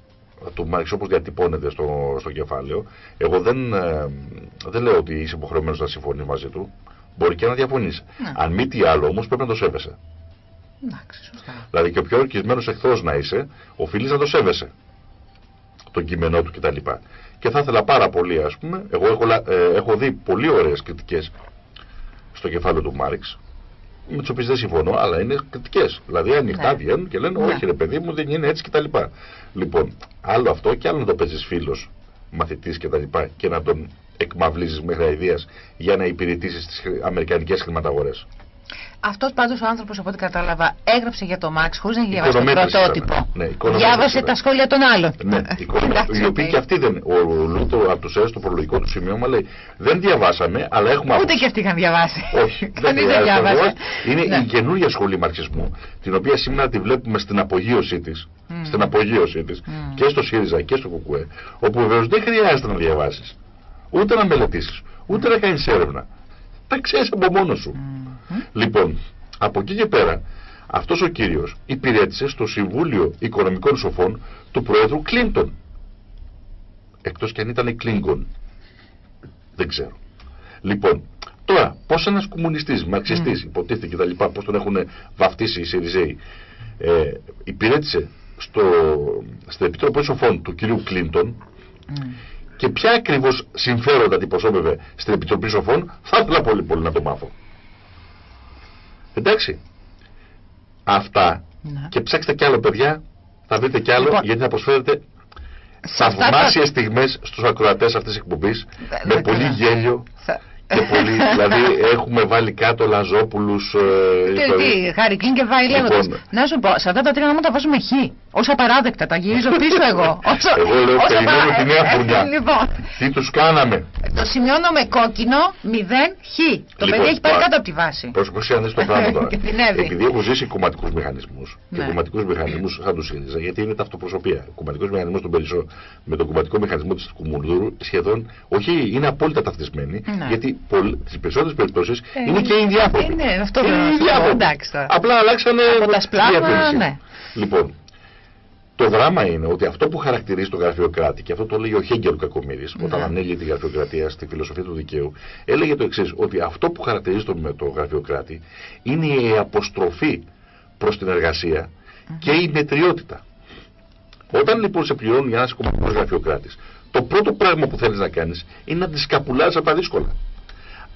του Μάρξ όπως διατυπώνεται στο, στο κεφάλαιο, εγώ δεν, ε, δεν λέω ότι είσαι υποχρεωμένος να συμφωνείς μαζί του. Μπορεί και να διαφωνήσει. Ναι. Αν μη τι άλλο όμως πρέπει να το σέβεσαι. Εντάξει, σωστά. Δηλαδή και ο πιο ορκισμένος εχθρός να είσαι, οφείλεις να το σέβεσαι. Τον κείμενό του κτλ. Και θα ήθελα πάρα πολύ, ας πούμε, εγώ έχω, ε, έχω δει πολύ ωραίες κριτικές στο κεφάλαιο του Μάρξ, με τι οποίε δεν συμφωνώ, αλλά είναι κριτικές. Δηλαδή ανοιχτά ναι. βγαίνουν και λένε: ναι. Όχι, ρε παιδί μου, δεν είναι έτσι κτλ. Λοιπόν, άλλο αυτό και άλλο να το παίζεις φίλος, μαθητής κτλ. Και, και να τον εκμαυλίζεις μέχρι αηδίας για να υπηρετήσεις τις αμερικανικές χρηματαγορές. Αυτός πάντως ο άνθρωπος, από ό,τι κατάλαβα, έγραψε για το Μάξ χωρί να έχει διαβάσει το πρωτότυπο. Ναι, Διάβασε τα σχόλια των άλλων. Ναι, οι οποίοι και αυτοί δεν. Ο Λούτο από τους ΕΡ στο προλογικό του σημείωμα λέει Δεν διαβάσαμε, αλλά έχουμε. Ούτε και αυτοί είχαν διαβάσει. Όχι, δεν διάβασε. Είναι ναι. η καινούργια σχολή μαρξισμού, την οποία σήμερα τη βλέπουμε στην απογείωσή της. Στην απογείωσή της και στο ΣΥΡΙΖΑ και στο ΚΟΚΟΕ, όπου βεβαίως δεν χρειάζεται να διαβάσεις, ούτε να μελετήσεις, ούτε να κάνεις έρευνα. Τα ξέρεις από μόνος σου. Λοιπόν, από εκεί και πέρα, αυτός ο κύριος υπηρέτησε στο Συμβούλιο Οικονομικών Σοφών του Προέδρου Κλίντον. Εκτός και αν ήταν Κλίνγκον. Δεν ξέρω. Λοιπόν, τώρα, πώς ένας κομμουνιστής, μαρξιστής, mm. υποτίθεται και τα λοιπά, πώς τον έχουν βαφτίσει οι Σιριζέοι, ε, υπηρέτησε στο, στην Επιτροπή Σοφών του κυρίου Κλίντον και ποια ακριβώς συμφέροντα αντιπροσώπευε στην Επιτροπή Σοφών, θα ήθελα πολύ πολύ να το μάθω. Εντάξει. Αυτά. Ναι. Και ψάξτε κι άλλο, παιδιά. Θα δείτε κι άλλο, λοιπόν, γιατί θα προσφέρετε θαυμάσιες στιγμές στους ακροατές αυτής της εκπομπής με πολύ γέλιο και πολύ, δηλαδή έχουμε βάλει κάτω Λαζόπουλους. Ε, τι, τι, Χαρικλίν και Βάη λέγοντα. Λοιπόν, να σου πω, σε αυτά τα τρία να μου τα βάζουμε χ. Ω απαράδεκτα, τα γυρίζω πίσω εγώ. Όσο, εγώ λέω ότι περιμένουμε τη νέα φουρνιά. λοιπόν, τι τους κάναμε; Το σημειώνω με κόκκινο 0 χ. Το λοιπόν, παιδί έχει πάρει κάτω από τη βάση. Προσοχή αν δει το πράγμα τώρα. Επειδή έχω ζήσει κομματικούς μηχανισμούς και ναι. κομματικούς μηχανισμούς σαν τους ΣΥΡΙΖΑ, γιατί είναι ταυτοπροσωπία. Ο κομματικός μηχανισμός του Περισσό με τον κομματικό μηχανισμό της Κουμουνδούρου σχεδόν, όχι είναι απόλυτα ταυτισμένοι, ναι. Γιατί τις περισσότερες περιπτώσεις ε, είναι και οι ίδιοι άνθρωποι. Ναι, αυτό είναι Εντάξει Απλά αλλάξανε από τα σπλάχνα, ναι. Λοιπόν, το δράμα είναι ότι αυτό που χαρακτηρίζει το γραφειοκράτη, και αυτό το λέει ο Χέγκελ Κακομήρη, ναι. όταν ανέλυε τη γραφειοκρατία στη φιλοσοφία του δικαίου, έλεγε το εξής, ότι αυτό που χαρακτηρίζει το, το γραφειοκράτη είναι η αποστροφή προς την εργασία και η μετριότητα. Όταν λοιπόν σε πληρώνει ένας κομματικός γραφειοκράτης, το πρώτο πράγμα που θέλεις να κάνεις είναι να τη σκαπουλάζει από τα δύσκολα.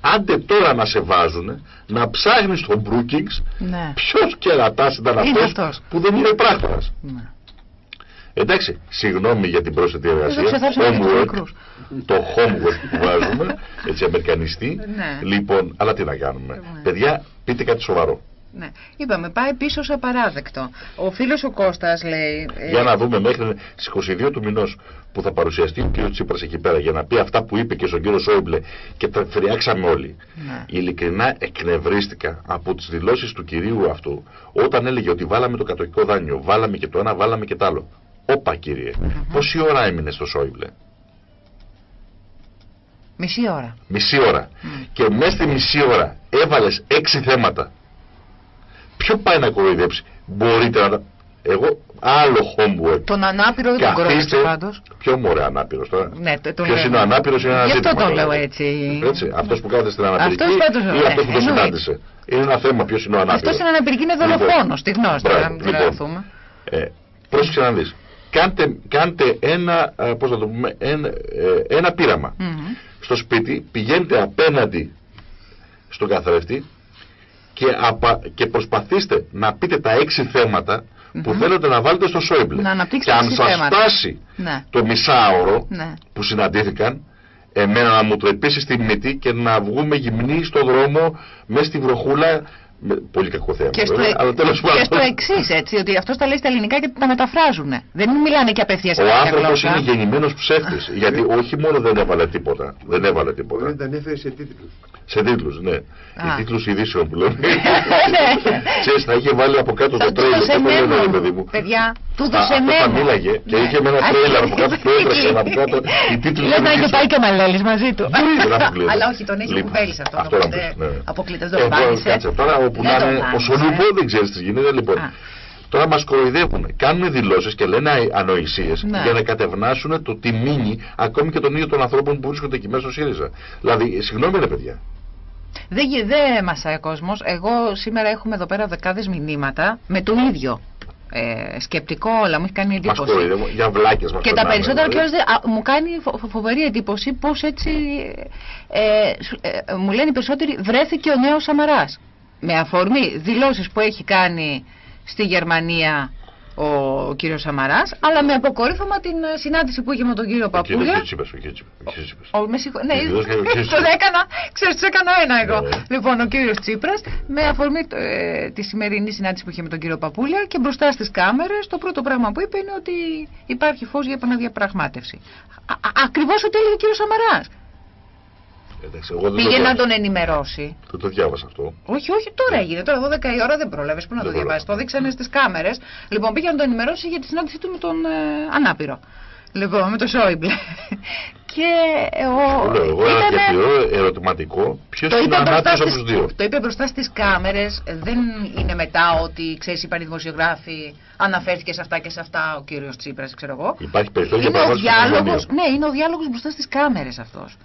Άντε τώρα να σε βάζουν να ψάχνεις στο Brookings ναι. ποιος κερατάς ήταν αυτός που δεν είναι πράκτορας. Ναι. Εντάξει, συγγνώμη για την πρόσθετη εργασία. Homework, το homework που βάζουμε, έτσι αμερικανιστή. Ναι. Λοιπόν, αλλά τι να κάνουμε. Ναι. Παιδιά, πείτε κάτι σοβαρό. Ναι. Είπαμε, πάει πίσω σε παράδεκτο. Ο φίλος ο Κώστας λέει... Ε, για να δούμε μέχρι στις 22 του μηνός που θα παρουσιαστεί ο κ. Τσίπρας εκεί πέρα για να πει αυτά που είπε και στον κύριο Σόιμπλε και τα φριάξαμε όλοι. Ναι. Ειλικρινά εκνευρίστηκα από τις δηλώσεις του κυρίου αυτού όταν έλεγε ότι βάλαμε το κατοικικό δάνειο, βάλαμε και το ένα, βάλαμε και το άλλο. Όπα κύριε, mm -hmm. πόση ώρα έμεινε στο Σόιμπλε; Μισή ώρα. Μισή ώρα. Mm. Και μέσα στη μισή ώρα έβαλες έξι θέματα Ποιο πάει να κοροϊδέψει; Μπορείτε να Εγώ άλλο homework. Τον ανάπηρο δεν τον κορώνεστε πάντως. Πιο μωρέ ανάπηρος τώρα. Ναι, το, Ποιος είναι ο ανάπηρος είναι ένας Γι' αυτό το λέω έτσι. έτσι. Αυτός που κάθεται στην αναπηρική ή αυτός που το συνάντησε. Είναι ένα θέμα ποιος είναι ο ανάπηρος. Αυτός στην αναπηρική είναι δολοφόνος, τη γνώση τώρα. Λοιπόν, ε, πρόσεξε να δεις. Κάντε, κάντε ένα, ε, πώς το πούμε, ένα, ε, ένα πείραμα. Mm -hmm. Στο σπίτι πηγαίνετε απέναντι στον καθρέφτη και, απα, και προσπαθήστε να πείτε τα έξι θέματα που θέλετε να βάλετε στο Σόιμπλε. και αν σας φτάσει ναι. το μισάωρο ναι. που συναντήθηκαν, εμένα να μου το επίσης στη μύτη και να βγούμε γυμνοί στον δρόμο μέσα στη βροχούλα Πολύ κακό θέμα. Και στο, αλλά τέλος και στο εξής, έτσι, ότι αυτός τα λέει στα ελληνικά και τα μεταφράζουν. Δεν μιλάνε και απευθείας σε Ο άνθρωπος είναι γεννημένος ψεύτη. γιατί όχι μόνο δεν έβαλε τίποτα. Δεν έβαλε τίποτα. Δεν τα έφερε σε τίτλους. Σε τίτλους, ναι. Οι τίτλους ειδήσεων που λέμε. Ξέρεις, θα είχε βάλει από κάτω το τρέιλερ. Το παιδί μου. Παιδιά, του δώσε μένα. Θα μίλαγε και είχε με ένα τρέιλερ από κάτω που έτρεξε από κάτω. Οι τίτλοι. Δεν είχε πάει και μαλέλης μαζί του. Αλλά όχι, τον έχει κουβέλει αυτό. Αποκλείται, δεν το Τώρα όπου να είναι ο Σολούπο δεν ξέρεις τι γίνεται. Λοιπόν, Τώρα μας κοροϊδεύουν. Κάνουν δηλώσεις και λένε ανοησίες ναι. για να κατευνάσουν το τι μείνει ακόμη και των ίδιων των ανθρώπων που βρίσκονται εκεί μέσα στο ΣΥΡΙΖΑ. Δηλαδή, συγγνώμη ρε παιδιά. Δεν δε μασάει ο κόσμος. Εγώ σήμερα έχουμε εδώ πέρα δεκάδες μηνύματα με το ίδιο. Ε, σκεπτικό όλα, μου έχει κάνει εντύπωση. Μας για βλάκες μας Και τα περισσότερα δηλαδή. μου κάνει φοβερή εντύπωση πώς έτσι ε, ε, μου λένε οι περισσότεροι βρέθηκε ο νέος Σαμαράς με αφορμή δηλώσεις που έχει κάνει στη Γερμανία ο κύριος Σαμαράς, αλλά με αποκορύφωμα την ε, συνάντηση που είχε με τον κύριο Παπούλια. Ο κύριος ο Με συγχω... Ναι, τον έκανα, ξέρεις, έκανα ένα εγώ. Ναι. Λοιπόν, ο κύριος Τσίπρας, με αφορμή ε, τη σημερινή συνάντηση που είχε με τον κύριο Παπούλια και μπροστά στις κάμερες, το πρώτο πράγμα που είπε είναι ότι υπάρχει φως για επαναδιαπραγμάτευση. Ακριβώς ό,τι έλεγε ο κύριος Σαμαράς. Εντάξει, εγώ δεν Πήγε να τον ενημερώσει. Το, το διάβασα αυτό. Όχι, όχι, τώρα έγινε. Τώρα 12 η ώρα δεν πρόλαβες. Πού να το διαβάσεις. Το δείξανε στις κάμερες. Λοιπόν, πήγε να τον ενημερώσει για τη συνάντησή του με τον ε, Ανάπηρο. Λοιπόν, με τον Σόιμπλε. και ο. Λέω, εγώ ένα διαφορετικό ερωτηματικό. Ποιος είναι ο ανάπηρος από τους δύο; Το είπε μπροστά στις κάμερες. Δεν είναι μετά ότι ξέρεις, είπαν οι δημοσιογράφοι, αναφέρθηκε σε αυτά και σε αυτά ο κύριος Τσίπρας, ξέρω εγώ. Υπάρχει περισσότερο είναι ο διάλογο. Ναι, είναι ο διάλογος μπροστά στις κάμερες αυτός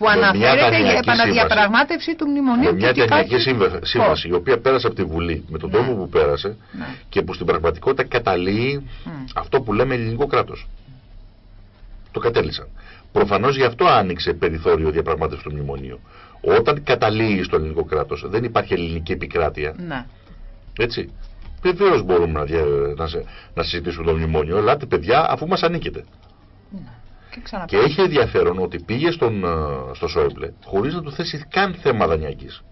που αναφέρεται η επαναδιαπραγμάτευση του μνημονίου. Με μια τεχνική σύμβαση η οποία πέρασε από τη Βουλή με τον ναι. τρόπο που πέρασε ναι. και που στην πραγματικότητα καταλύει αυτό που λέμε ελληνικό κράτος. Το κατέλησαν. Προφανώς γι' αυτό άνοιξε περιθώριο διαπραγμάτευσης του μνημονίου. Όταν καταλύει στο ελληνικό κράτος δεν υπάρχει ελληνική επικράτεια. Ναι. Έτσι. Βεβαίως μπορούμε να, να, να συζητήσουμε το μνημόνιο. Ελάτε, παιδιά, αφού μας ανήκετε. Ναι. Και, και έχει ενδιαφέρον ότι πήγε στον, ε, στο Σόιμπλε χωρίς να του θέσει καν θέμα δανειακής.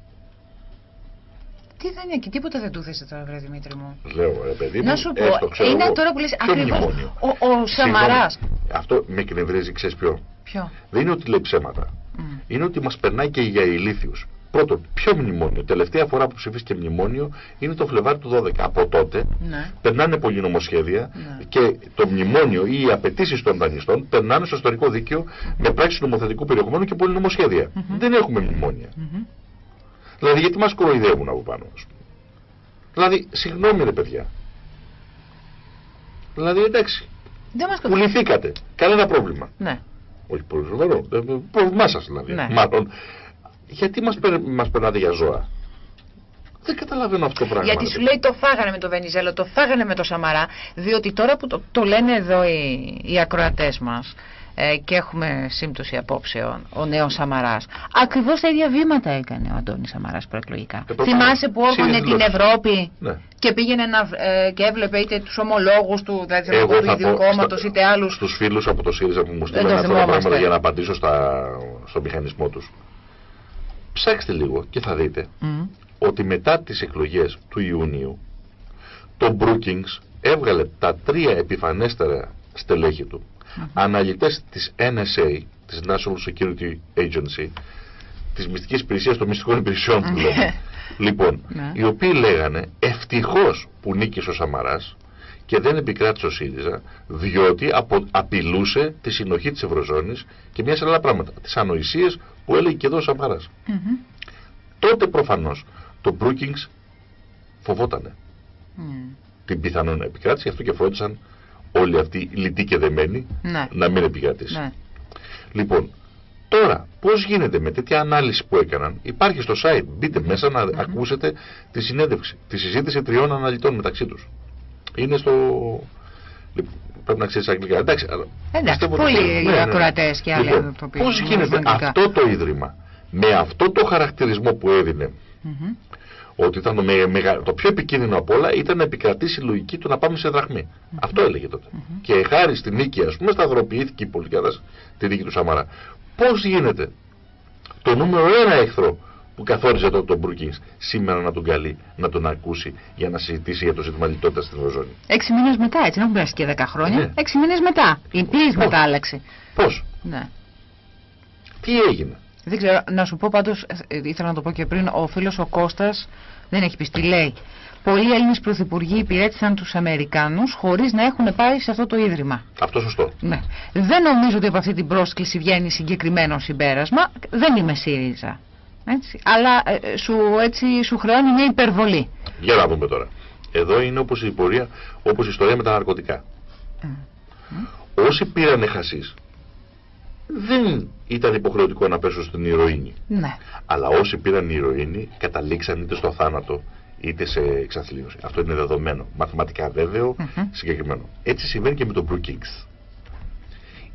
Τι δανειακή, τίποτα δεν του θέσει τώρα, βρε Δημήτρη μου. Λέω, ρε παιδί μου. Να σου πω, έστω, είναι εγώ, τώρα που λες ακριβώς ο, ο Σαμαράς. Αυτό με εκνευρίζει, ξέρεις ποιο. Ποιο; Δεν είναι ότι λέει ψέματα. Mm. Είναι ότι μας περνάει και για ηλίθιους. Πρώτον, ποιο μνημόνιο; Τελευταία φορά που ψηφίστηκε μνημόνιο είναι το Φλεβάρι του 12. Από τότε ναι. περνάνε πολλοί νομοσχέδια ναι. και το μνημόνιο ή οι απαιτήσεις των δανειστών περνάνε στο ιστορικό δίκαιο με πράξη νομοθετικού περιεχομένου και πολλοί νομοσχέδια. Δεν έχουμε μνημόνια. Δηλαδή, γιατί μας κοροϊδεύουν από πάνω, ας Δηλαδή, συγγνώμη ρε παιδιά. Δηλαδή, εντάξει. Πουληθήκατε. Κανένα πρόβλημα. Ναι. Όχι πολύ σοβαρό. Ε, ε, πρόβλημά σας δηλαδή. Ναι. Μάλλον γιατί μας, μας περνάτε για ζώα; Δεν καταλαβαίνω αυτό το πράγμα. Γιατί σου λέει το φάγανε με το Βενιζέλο, το φάγανε με το Σαμαρά, διότι τώρα που το, το λένε εδώ οι, οι ακροατές μας ε, και έχουμε σύμπτωση απόψεων, ο νέος Σαμαράς, ακριβώς τα ίδια βήματα έκανε ο Αντώνης Σαμαράς προεκλογικά. Ε, Θυμάσαι που όργωνε την Ευρώπη ναι. και πήγαινε να, ε, και έβλεπε είτε τους ομολόγους του, δηλαδή του ίδιου κόμματος, είτε άλλους. Στους φίλους από το ΣΥΡΙΖΑ που μου στείλαν αυτά τα πράγματα για να απαντήσω στα, στο μηχανισμό τους ψάξτε λίγο και θα δείτε ότι μετά τις εκλογές του Ιουνίου το Brookings έβγαλε τα τρία επιφανέστερα στελέχη του. Mm αναλυτές της NSA της National Security Agency της μυστικής υπηρεσίας των μυστικών υπηρεσιών που λέμε. Λοιπόν, ναι. οι οποίοι λέγανε ευτυχώς που νίκησε ο Σαμαράς και δεν επικράτησε ο ΣΥΡΙΖΑ διότι απειλούσε τη συνοχή της Ευρωζώνης και μιας άλλα πράγματα, τις ανοησίες που έλεγε και εδώ ο Σαμαράς. Τότε προφανώς το Brookings φοβότανε. την πιθανόν επικράτηση, γι' αυτό και φρόντισαν όλοι αυτοί οι λυτοί και δεμένοι ναι. να μην επικρατήσει. Ναι. Λοιπόν, τώρα πώς γίνεται με τέτοια ανάλυση που έκαναν, υπάρχει στο site. Μπείτε μέσα να ακούσετε τη συνέντευξη, τη συζήτηση τριών αναλυτών μεταξύ τους. Είναι στο. Λοιπόν, πρέπει να ξέρεις αγγλικά. Εντάξει, Εντάξει πολλοί ναι, ναι, ακροατές και άλλοι λοιπόν, Πώς γίνεται αυτό το ίδρυμα με αυτό το χαρακτηρισμό που έδινε ότι ήταν το, με, το πιο επικίνδυνο από όλα ήταν να επικρατήσει η λογική του να πάμε σε δραχμή. Αυτό έλεγε τότε. Και χάρη στη νίκη, ας πούμε, σταθεροποιήθηκε η πολιτική τη νίκη του Σαμαρά. Πώς γίνεται το νούμερο ένα εχθρό που καθόριζε τότε το Brookings σήμερα να τον καλεί να τον ακούσει για να συζητήσει για το ζήτημα λιτότητας στην Ευρωζώνη. Έξι μήνες μετά, έτσι, δεν έχουν περάσει και δέκα χρόνια. Ναι. Έξι μήνες μετά. Η πλήρης μετάλλαξη. Πώς; Ναι. Τι έγινε; Δεν ξέρω, να σου πω πάντως, ε, ήθελα να το πω και πριν, ο φίλος ο Κώστας δεν έχει πιστεί. Λέει, πολλοί Έλληνες πρωθυπουργοί υπηρέτησαν τους Αμερικάνους χωρίς να έχουν πάει σε αυτό το ίδρυμα. Αυτό σωστό. Ναι. Δεν νομίζω ότι από αυτή την πρόσκληση βγαίνει συγκεκριμένο συμπέρασμα. Δεν είμαι ΣΥΡΙΖΑ. Έτσι. Αλλά ε, σου, έτσι, σου χρεώνει μια υπερβολή. Για να δούμε τώρα. Εδώ είναι όπως η πορεία, όπως η ιστορία με τα ναρκωτικά. Mm. Όσοι πήραν χασίς δεν ήταν υποχρεωτικό να πέσουν στην ηρωίνη. Ναι. Αλλά όσοι πήραν ηρωίνη καταλήξαν είτε στο θάνατο είτε σε εξαθλίωση. Αυτό είναι δεδομένο. Μαθηματικά βέβαιο, συγκεκριμένο. Έτσι συμβαίνει και με τον Brookings.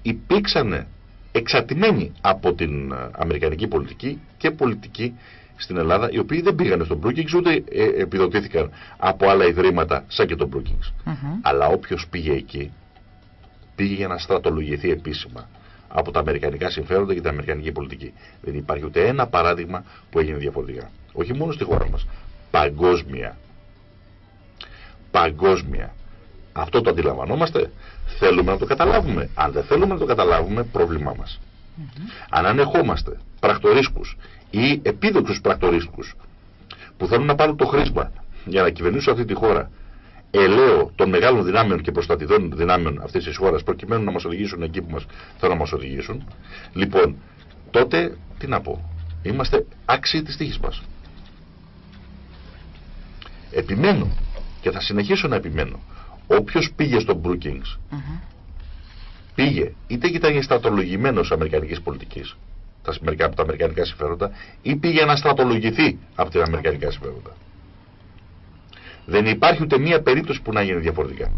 Υπήρξαν εξατημένοι από την ε, αμερικανική πολιτική και πολιτική στην Ελλάδα, οι οποίοι δεν πήγαν στον Brookings ούτε ε, επιδοτήθηκαν από άλλα ιδρύματα σαν και τον Brookings. Αλλά όποιος πήγε εκεί, πήγε για να στρατολογηθεί επίσημα από τα αμερικανικά συμφέροντα και την αμερικανική πολιτική. Δεν υπάρχει ούτε ένα παράδειγμα που έγινε διαφορετικά. Όχι μόνο στη χώρα μας. Παγκόσμια. Παγκόσμια. Αυτό το αντιλαμβανόμαστε; Θέλουμε να το καταλάβουμε. Αν δεν θέλουμε να το καταλάβουμε, πρόβλημά μας. Αν ανεχόμαστε πρακτορίσκους ή επίδοξους πρακτορίσκους που θέλουν να πάρουν το χρήσμα για να κυβερνήσουν αυτή τη χώρα ελαίο των μεγάλων δυνάμεων και προστατηδών δυνάμεων αυτής της χώρας προκειμένου να μας οδηγήσουν εκεί που μας θέλουν να μας οδηγήσουν. Λοιπόν, τότε τι να πω. Είμαστε άξιοι της τύχης μας. Επιμένω και θα συνεχίσω να επιμένω. Όποιος πήγε στο Brookings πήγε είτε ήταν στρατολογημένος αμερικανικής πολιτικής, από τα αμερικανικά συμφέροντα, ή πήγε να στρατολογηθεί από τα αμερικανικά συμφέροντα. Δεν υπάρχει ούτε μία περίπτωση που να γίνει διαφορετικά.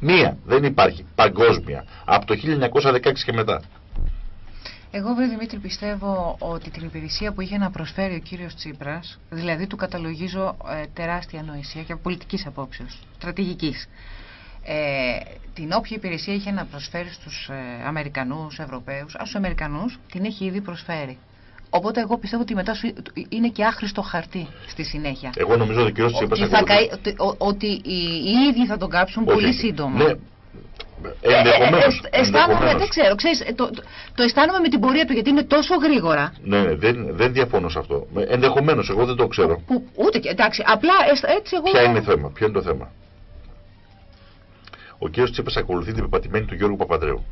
Μία. Δεν υπάρχει. Παγκόσμια. Από το 1916 και μετά. Εγώ βέβαια Δημήτρη πιστεύω ότι την υπηρεσία που είχε να προσφέρει ο κύριος Τσίπρας, δηλαδή του καταλογίζω ε, τεράστια νοησία και από πολιτικής απόψεως, στρατηγικής. Ε, την όποια υπηρεσία είχε να προσφέρει στους ε, Αμερικανούς, Ευρωπαίους, στους Αμερικανούς την έχει ήδη προσφέρει. Οπότε εγώ πιστεύω ότι μετά σου είναι και άχρηστο χαρτί στη συνέχεια. Εγώ νομίζω ότι ο κ. Τσίπρας. Ότι, ότι οι, ίδιοι θα τον κάψουν πολύ σύντομα. Ναι. Ενδεχομένως. Ε, ε, αισθάνομαι, δεν ξέρω, ξέρεις, το, το, το, αισθάνομαι με την πορεία του γιατί είναι τόσο γρήγορα. Ναι, ναι δεν, δεν διαφωνώ σε αυτό. Ενδεχομένως, εγώ δεν το ξέρω. Που, ούτε και εντάξει, απλά έτσι εγώ. Ποια είναι το θέμα, ποιο είναι το θέμα; Ο κ. Τσίπρα ακολουθεί την πεπατημένη του Γιώργου Παπαντρέου.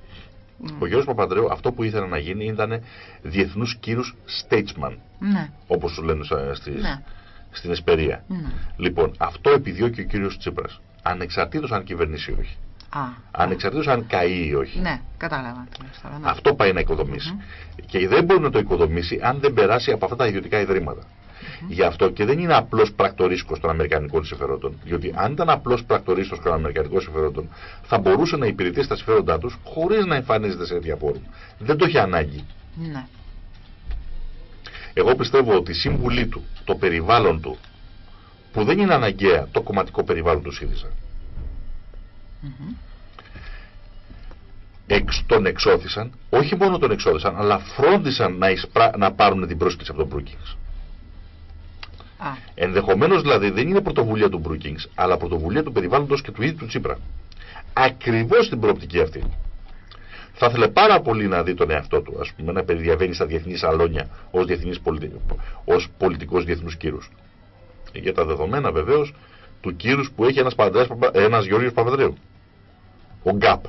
Mm. Ο Γιώργος Παπανδρέου αυτό που ήθελε να γίνει ήταν διεθνούς κύρους statesman. Ναι. Όπως τους λένε στις, ναι. στην Εσπερία. Ναι. Λοιπόν, αυτό επιδιώκει ο κύριος Τσίπρας. Ανεξαρτήτως αν κυβερνήσει ή όχι. Α, Ανεξαρτήτως αν καεί ή όχι. Ναι, κατάλαβα. Ναι. Αυτό πάει να οικοδομήσει. Και δεν μπορεί να το οικοδομήσει αν δεν περάσει από αυτά τα ιδιωτικά ιδρύματα. Γι' αυτό και δεν είναι απλός πρακτορίσκο των Αμερικανικών συμφερόντων. Διότι αν ήταν απλός πρακτορίσκο των Αμερικανικών συμφερόντων, θα μπορούσε να υπηρετήσει τα συμφέροντά τους χωρίς να εμφανίζεται σε τέτοια φόρουμ. Δεν το έχει ανάγκη. Ναι. Εγώ πιστεύω ότι η σύμβουλή του, το περιβάλλον του, που δεν είναι αναγκαία το κομματικό περιβάλλον του ΣΥΡΙΖΑ, mm εξ, τον εξώθησαν, όχι μόνο τον εξώθησαν, αλλά φρόντισαν να, να πάρουν την πρόσκληση από το Brookings. Ενδεχομένως δηλαδή δεν είναι πρωτοβουλία του Brookings, αλλά πρωτοβουλία του περιβάλλοντος και του ίδιου του Τσίπρα. Ακριβώς την προοπτική αυτή. Θα ήθελε πάρα πολύ να δει τον εαυτό του, ας πούμε, να περιδιαβαίνει στα διεθνή σαλόνια ως πολιτι... ως πολιτικός διεθνούς κύρους. Για τα δεδομένα βεβαίως του κύρου που έχει ένας ένας Γεώργιος Παπαδρέου. Ο Γκάπ.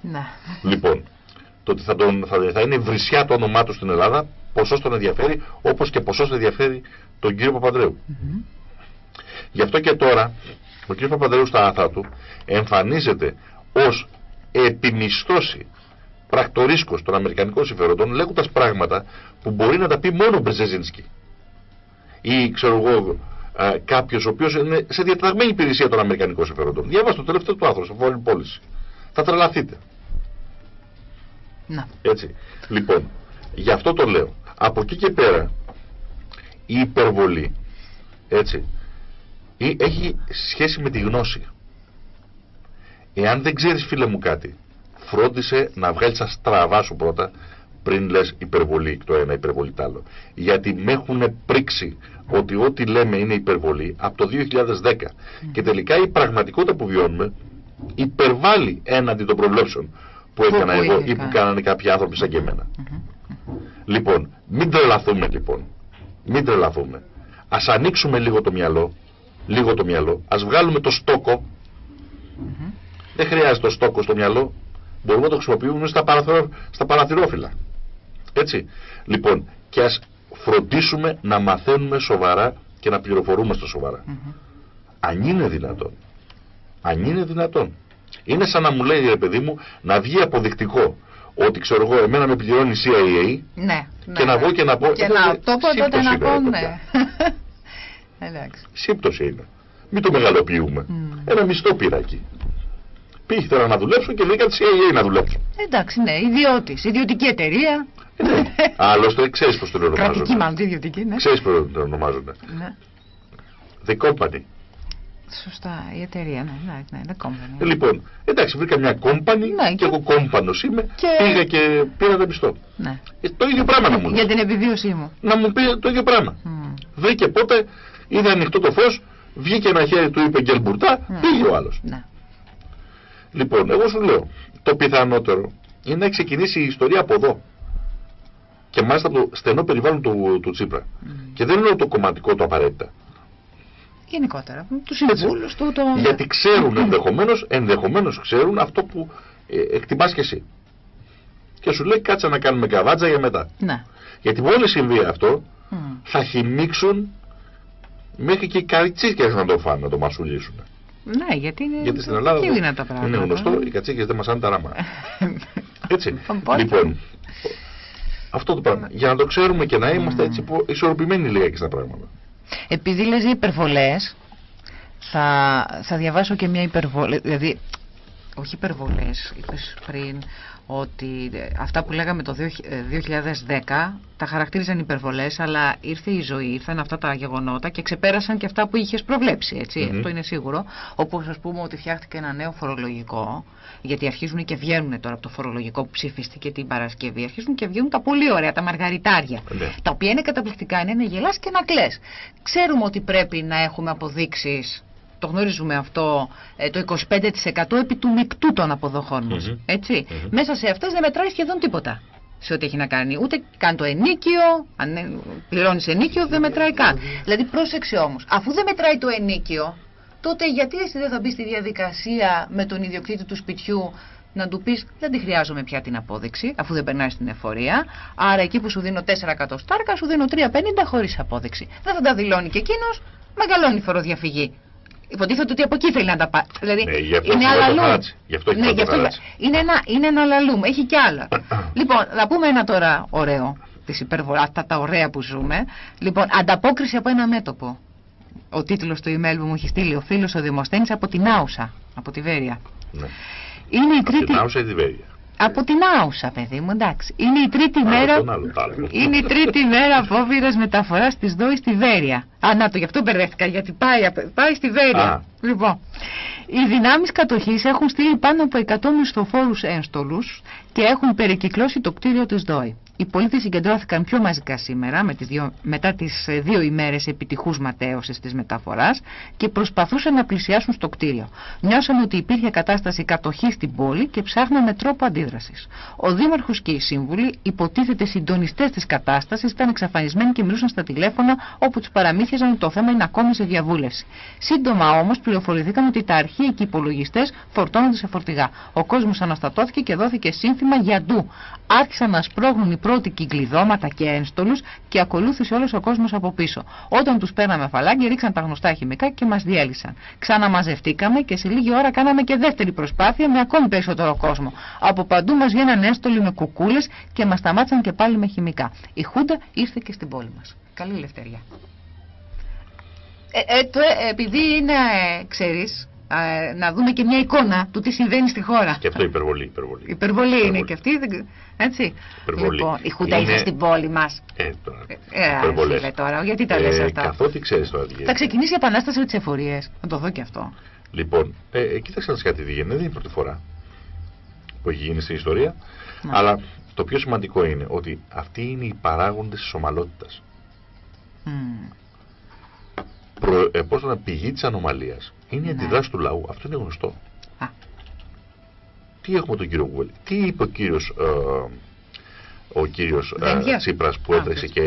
Ναι. Λοιπόν, το ότι θα, τον, θα, θα είναι βρισιά το όνομά του στην Ελλάδα, ποσός τον ενδιαφέρει, όπως και ποσός ενδιαφέρει τον κύριο Παπαντρέου. Γι' αυτό και τώρα ο κ. Παπανδρέου στα άθρα του εμφανίζεται ως επιμισθώσει πρακτορίσκος των Αμερικανικών συμφερόντων λέγοντας πράγματα που μπορεί να τα πει μόνο ο Μπρεζεζίνσκι ή ξέρω εγώ κάποιος ο οποίος είναι σε διαταγμένη υπηρεσία των Αμερικανικών συμφερόντων. Διάβασα το τελευταίο του άρθρο στο Foreign Policy. Θα τρελαθείτε. Να. Έτσι. Λοιπόν, γι' αυτό το λέω. Από εκεί και πέρα η υπερβολή έτσι έχει σχέση με τη γνώση. Εάν δεν ξέρεις φίλε μου κάτι, φρόντισε να βγάλεις τα στραβά σου πρώτα πριν λες υπερβολή το ένα υπερβολή το άλλο. Γιατί με έχουν πρίξει ότι ό,τι λέμε είναι υπερβολή από το 2010 και τελικά η πραγματικότητα που βιώνουμε υπερβάλλει έναντι των προβλέψεων που έκανα εγώ ή που κάνανε κάποιοι άνθρωποι σαν και εμένα. Λοιπόν, μην τρελαθούμε λοιπόν. Μην τρελαθούμε. Ας ανοίξουμε λίγο το μυαλό, λίγο το μυαλό, ας βγάλουμε το στόκο. Δεν χρειάζεται το στόκο στο μυαλό, μπορούμε να το χρησιμοποιούμε στα, παραθυρό, στα παραθυρόφυλλα. Έτσι. Λοιπόν, και ας φροντίσουμε να μαθαίνουμε σοβαρά και να πληροφορούμε στο σοβαρά. Αν είναι δυνατόν. Αν είναι δυνατόν. Είναι σαν να μου λέει, ρε παιδί μου, να βγει αποδεικτικό ότι ξέρω εγώ, εμένα με πληρώνει η CIA ναι, και να βγω και να πω. Και να το πω τότε να πω, ναι. Εντάξει. Σύμπτωση είναι. Μην το μεγαλοποιούμε. Mm. Ένα μισθό πήρα εκεί. Πήγε ήθελα να δουλέψω και βρήκα τη CIA να δουλέψω. Εντάξει, ναι, ιδιώτης. Ιδιωτική εταιρεία. Ε, ναι. Άλλωστε, ξέρεις πώς την ονομάζουν. Κρατική, μάλλον ιδιωτική, ναι. Ξέρεις πώς την ονομάζουν. Ναι. The company. Σωστά, η εταιρεία, ναι, ναι, ναι, the company. Ε, λοιπόν, εντάξει, βρήκα μια company ναι, και, και εγώ κόμπανος είμαι. Και... Πήγα και πήρα το μισθό. Ναι. Ε, το ίδιο πράγμα να μου Για την επιβίωσή μου. Να μου πει το ίδιο πράγμα. Mm. Βρήκε πότε, είδε ανοιχτό το φως, βγήκε ένα χέρι του, είπε γκελμπουρτά, mm. πήγε ο άλλος. Ναι. Λοιπόν, εγώ σου λέω, το πιθανότερο είναι να ξεκινήσει η ιστορία από εδώ. Και μάλιστα από το στενό περιβάλλον του, του Τσίπρα. Mm. Και δεν λέω το κομματικό το απαραίτητα. Γενικότερα. Τους συμβούλους του. Το... Γιατί ξέρουν ενδεχομένως, ενδεχομένως ξέρουν αυτό που ε, εκτιμάς και εσύ. Και σου λέει κάτσε να κάνουμε καβάτζα για μετά. Ναι. Γιατί μόλι συμβεί αυτό, mm. θα χυμίξουν μέχρι και οι καριτσίκες να το φάνε, να το μασουλήσουν. Ναι, γιατί είναι γιατί στην Ελλάδα δυνατά πράγματα. Είναι γνωστό, οι κατσίκες δεν μασάνε τα ράμα. έτσι. λοιπόν, αυτό το πράγμα. Για να το ξέρουμε και να είμαστε έτσι ισορροπημένοι λίγα στα πράγματα. Επειδή λες υπερβολές, θα, θα διαβάσω και μια υπερβολή, δηλαδή όχι υπερβολές, είπες πριν ότι αυτά που λέγαμε το 2010 ε, τα χαρακτήριζαν υπερβολές αλλά ήρθε η ζωή, ήρθαν αυτά τα γεγονότα και ξεπέρασαν και αυτά που είχες προβλέψει έτσι, αυτό είναι σίγουρο. Όπως ας πούμε ότι φτιάχτηκε ένα νέο φορολογικό γιατί αρχίζουν και βγαίνουν τώρα από το φορολογικό που ψηφίστηκε την Παρασκευή αρχίζουν και βγαίνουν τα πολύ ωραία, τα μαργαριτάρια ναι. τα οποία είναι καταπληκτικά, είναι να γελάς και να κλαις. Ξέρουμε ότι πρέπει να έχουμε αποδείξεις το γνωρίζουμε αυτό, ε, το 25% επί του μεικτού των αποδοχών μας. ετσι Μέσα σε αυτές δεν μετράει σχεδόν τίποτα σε ό,τι έχει να κάνει. Ούτε καν το ενίκιο, αν ε, πληρώνεις ενίκιο, δεν μετράει καν. Δηλαδή, πρόσεξε όμως, αφού δεν μετράει το ενίκιο, τότε γιατί εσύ δεν θα μπεις στη διαδικασία με τον ιδιοκτήτη του σπιτιού να του πεις: Δεν τη χρειάζομαι πια την απόδειξη, αφού δεν περνάει στην εφορία. Άρα εκεί που σου δίνω 4 εκατοστάρκα, σου δίνω 3,50 χωρίς απόδειξη. Δεν θα τα δηλώνει και εκείνος, μεγαλώνει η φοροδιαφυγή. Υποτίθεται ότι από εκεί θέλει να τα πάει. Δηλαδή, ναι, γι αυτό είναι αλαλούμ. Γι' αυτό ναι, γι αυτό είναι, ένα, είναι ένα αλαλούμ. Έχει και άλλα. λοιπόν, θα πούμε ένα τώρα ωραίο. Τις υπερβολά, αυτά τα ωραία που ζούμε. Λοιπόν, ανταπόκριση από ένα μέτωπο. Ο τίτλος του email που μου έχει στείλει ο φίλος ο Δημοσθένης από την Άουσα, από τη Βέρεια. Ναι. Είναι η τρίτη... Από την Άουσα ή τη Βέρεια; Από την Άουσα, παιδί μου, εντάξει. Είναι η τρίτη μέρα. είναι η τρίτη μέρα απόβηρα μεταφοράς της ΔΟΗ στη Βέρεια. Α, να το, γι' αυτό μπερδεύτηκα, γιατί πάει, πάει στη Βέρεια. Λοιπόν, οι δυνάμεις κατοχής έχουν στείλει πάνω από 100 μισθοφόρους ένστολους και έχουν περικυκλώσει το κτίριο της ΔΟΗ. Οι πολίτες συγκεντρώθηκαν πιο μαζικά σήμερα με τις δύο, μετά τις ε, δύο ημέρες επιτυχούς ματέωσης της μεταφοράς και προσπαθούσαν να πλησιάσουν στο κτίριο. Νιώσαν ότι υπήρχε κατάσταση κατοχής στην πόλη και ψάχνανε τρόπο αντίδρασης. Ο Δήμαρχος και οι σύμβουλοι, υποτίθεται συντονιστές της κατάστασης, ήταν εξαφανισμένοι και μιλούσαν στα τηλέφωνα όπου τους παραμύθιαζαν ότι το θέμα είναι ακόμη σε διαβούλευση. Σύντομα όμως πληροφορηθήκαν ότι τα αρχεία και οι υπολογιστές φορτώνονται σε φορτηγά. Ο κόσμος αναστατώθηκε και δόθηκε σύνθημα για ντου. Άρχισαν να σπρώχνουν οι πρώτη κυκλειδώματα και ένστολους και ακολούθησε όλος ο κόσμος από πίσω. Όταν τους παίρναμε φαλάκι, ρίξαν τα γνωστά χημικά και μας διέλυσαν. Ξαναμαζευτήκαμε και σε λίγη ώρα κάναμε και δεύτερη προσπάθεια με ακόμη περισσότερο κόσμο. Από παντού μας βγαίναν ένστολοι με κουκούλες και μας σταμάτησαν και πάλι με χημικά. Η Χούντα ήρθε και στην πόλη μας. Καλή ελευθερία. Ε, ε, ε επειδή είναι, ε, ξέρεις, να δούμε και μια εικόνα του τι συμβαίνει στη χώρα. Και αυτό υπερβολή. Υπερβολή, υπερβολή, είναι και αυτή. Έτσι. Υπερβολή. Λοιπόν, η Χούντα είναι... στην πόλη μας. Ε, τώρα. Ε, ε, τώρα, γιατί τα λες αυτά; Καθότι ξέρεις τώρα τι Θα ξεκινήσει η επανάσταση με τις εφορίες. Να το δω και αυτό. Λοιπόν, ε, κοίταξε να κάτι τι γίνεται. Δεν είναι η πρώτη φορά που έχει γίνει στην ιστορία. Αλλά το πιο σημαντικό είναι ότι αυτοί είναι οι παράγοντες της ομαλότητας. Mm. Προ, ε, πώς να πηγή της ανομαλίας είναι η ναι. αντιδράση του λαού. Αυτό είναι γνωστό. Α. Τι έχουμε τον κύριο Γουέλ; Τι είπε ο κύριος, ε, ο κύριος ε, Τσίπρας που έτρεξε και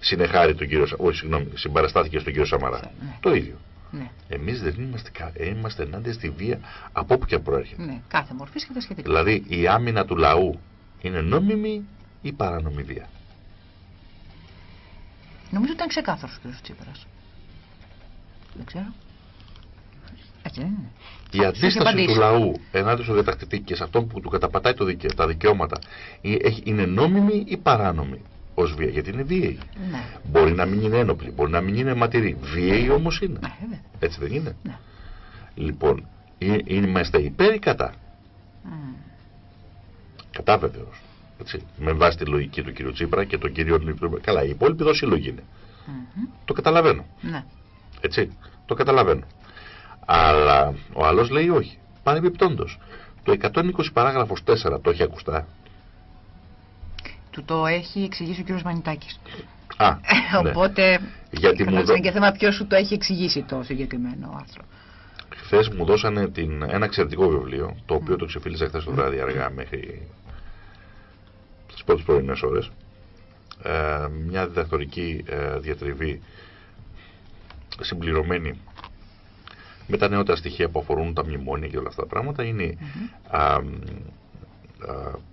συνεχάρει τον κύριο, όχι συγγνώμη, συμπαραστάθηκε στον κύριο Σαμαρά. Ναι. Το ίδιο. Ναι. Εμείς δεν είμαστε, είμαστε ενάντια στη βία από όπου και προέρχεται. Ναι, κάθε μορφή και τα σχετικά. Δηλαδή η άμυνα του λαού είναι νόμιμη ή παράνομη βία; Νομίζω ότι ήταν ξεκάθαρος ο κ. Τσίπρας. Δεν ξέρω. Η αντίσταση του λαού ενάντια στο διατακτητή και σε αυτόν που του καταπατάει το δικαι... τα δικαιώματα είναι νόμιμη ή παράνομη ως βία. Γιατί είναι βίαιη; Ναι. Μπορεί να μην είναι ένοπλη, μπορεί να μην είναι ματηρή. Βίαιη όμως είναι. Ναι, Έτσι δεν είναι; Ναι. Λοιπόν, είμαστε υπέρ ή κατά; Mm. Κατά βεβαίως. Με βάση τη λογική του κ. Τσίπρα και τον κύριο Καλά, η υπόλοιπη δόση λόγη είναι. Το καταλαβαίνω. Ναι. Έτσι. Το καταλαβαίνω. Αλλά ο άλλος λέει όχι. Παρεμπιπτόντως. Το 120 παράγραφος 4 το έχει ακουστά. Του το έχει εξηγήσει ο κύριος Μανιτάκης. Α, ναι. Οπότε, Γιατί μου δω... και θέμα ποιος σου το έχει εξηγήσει το συγκεκριμένο άρθρο. Χθες μου δώσανε την, ένα εξαιρετικό βιβλίο, το οποίο το ξεφίλησα χθες το βράδυ αργά μέχρι τις πρώτες πρωινές ώρες. Ε, μια διδακτορική ε, διατριβή συμπληρωμένη με τα νεότερα στοιχεία που αφορούν τα μνημόνια και όλα αυτά τα πράγματα είναι α, α,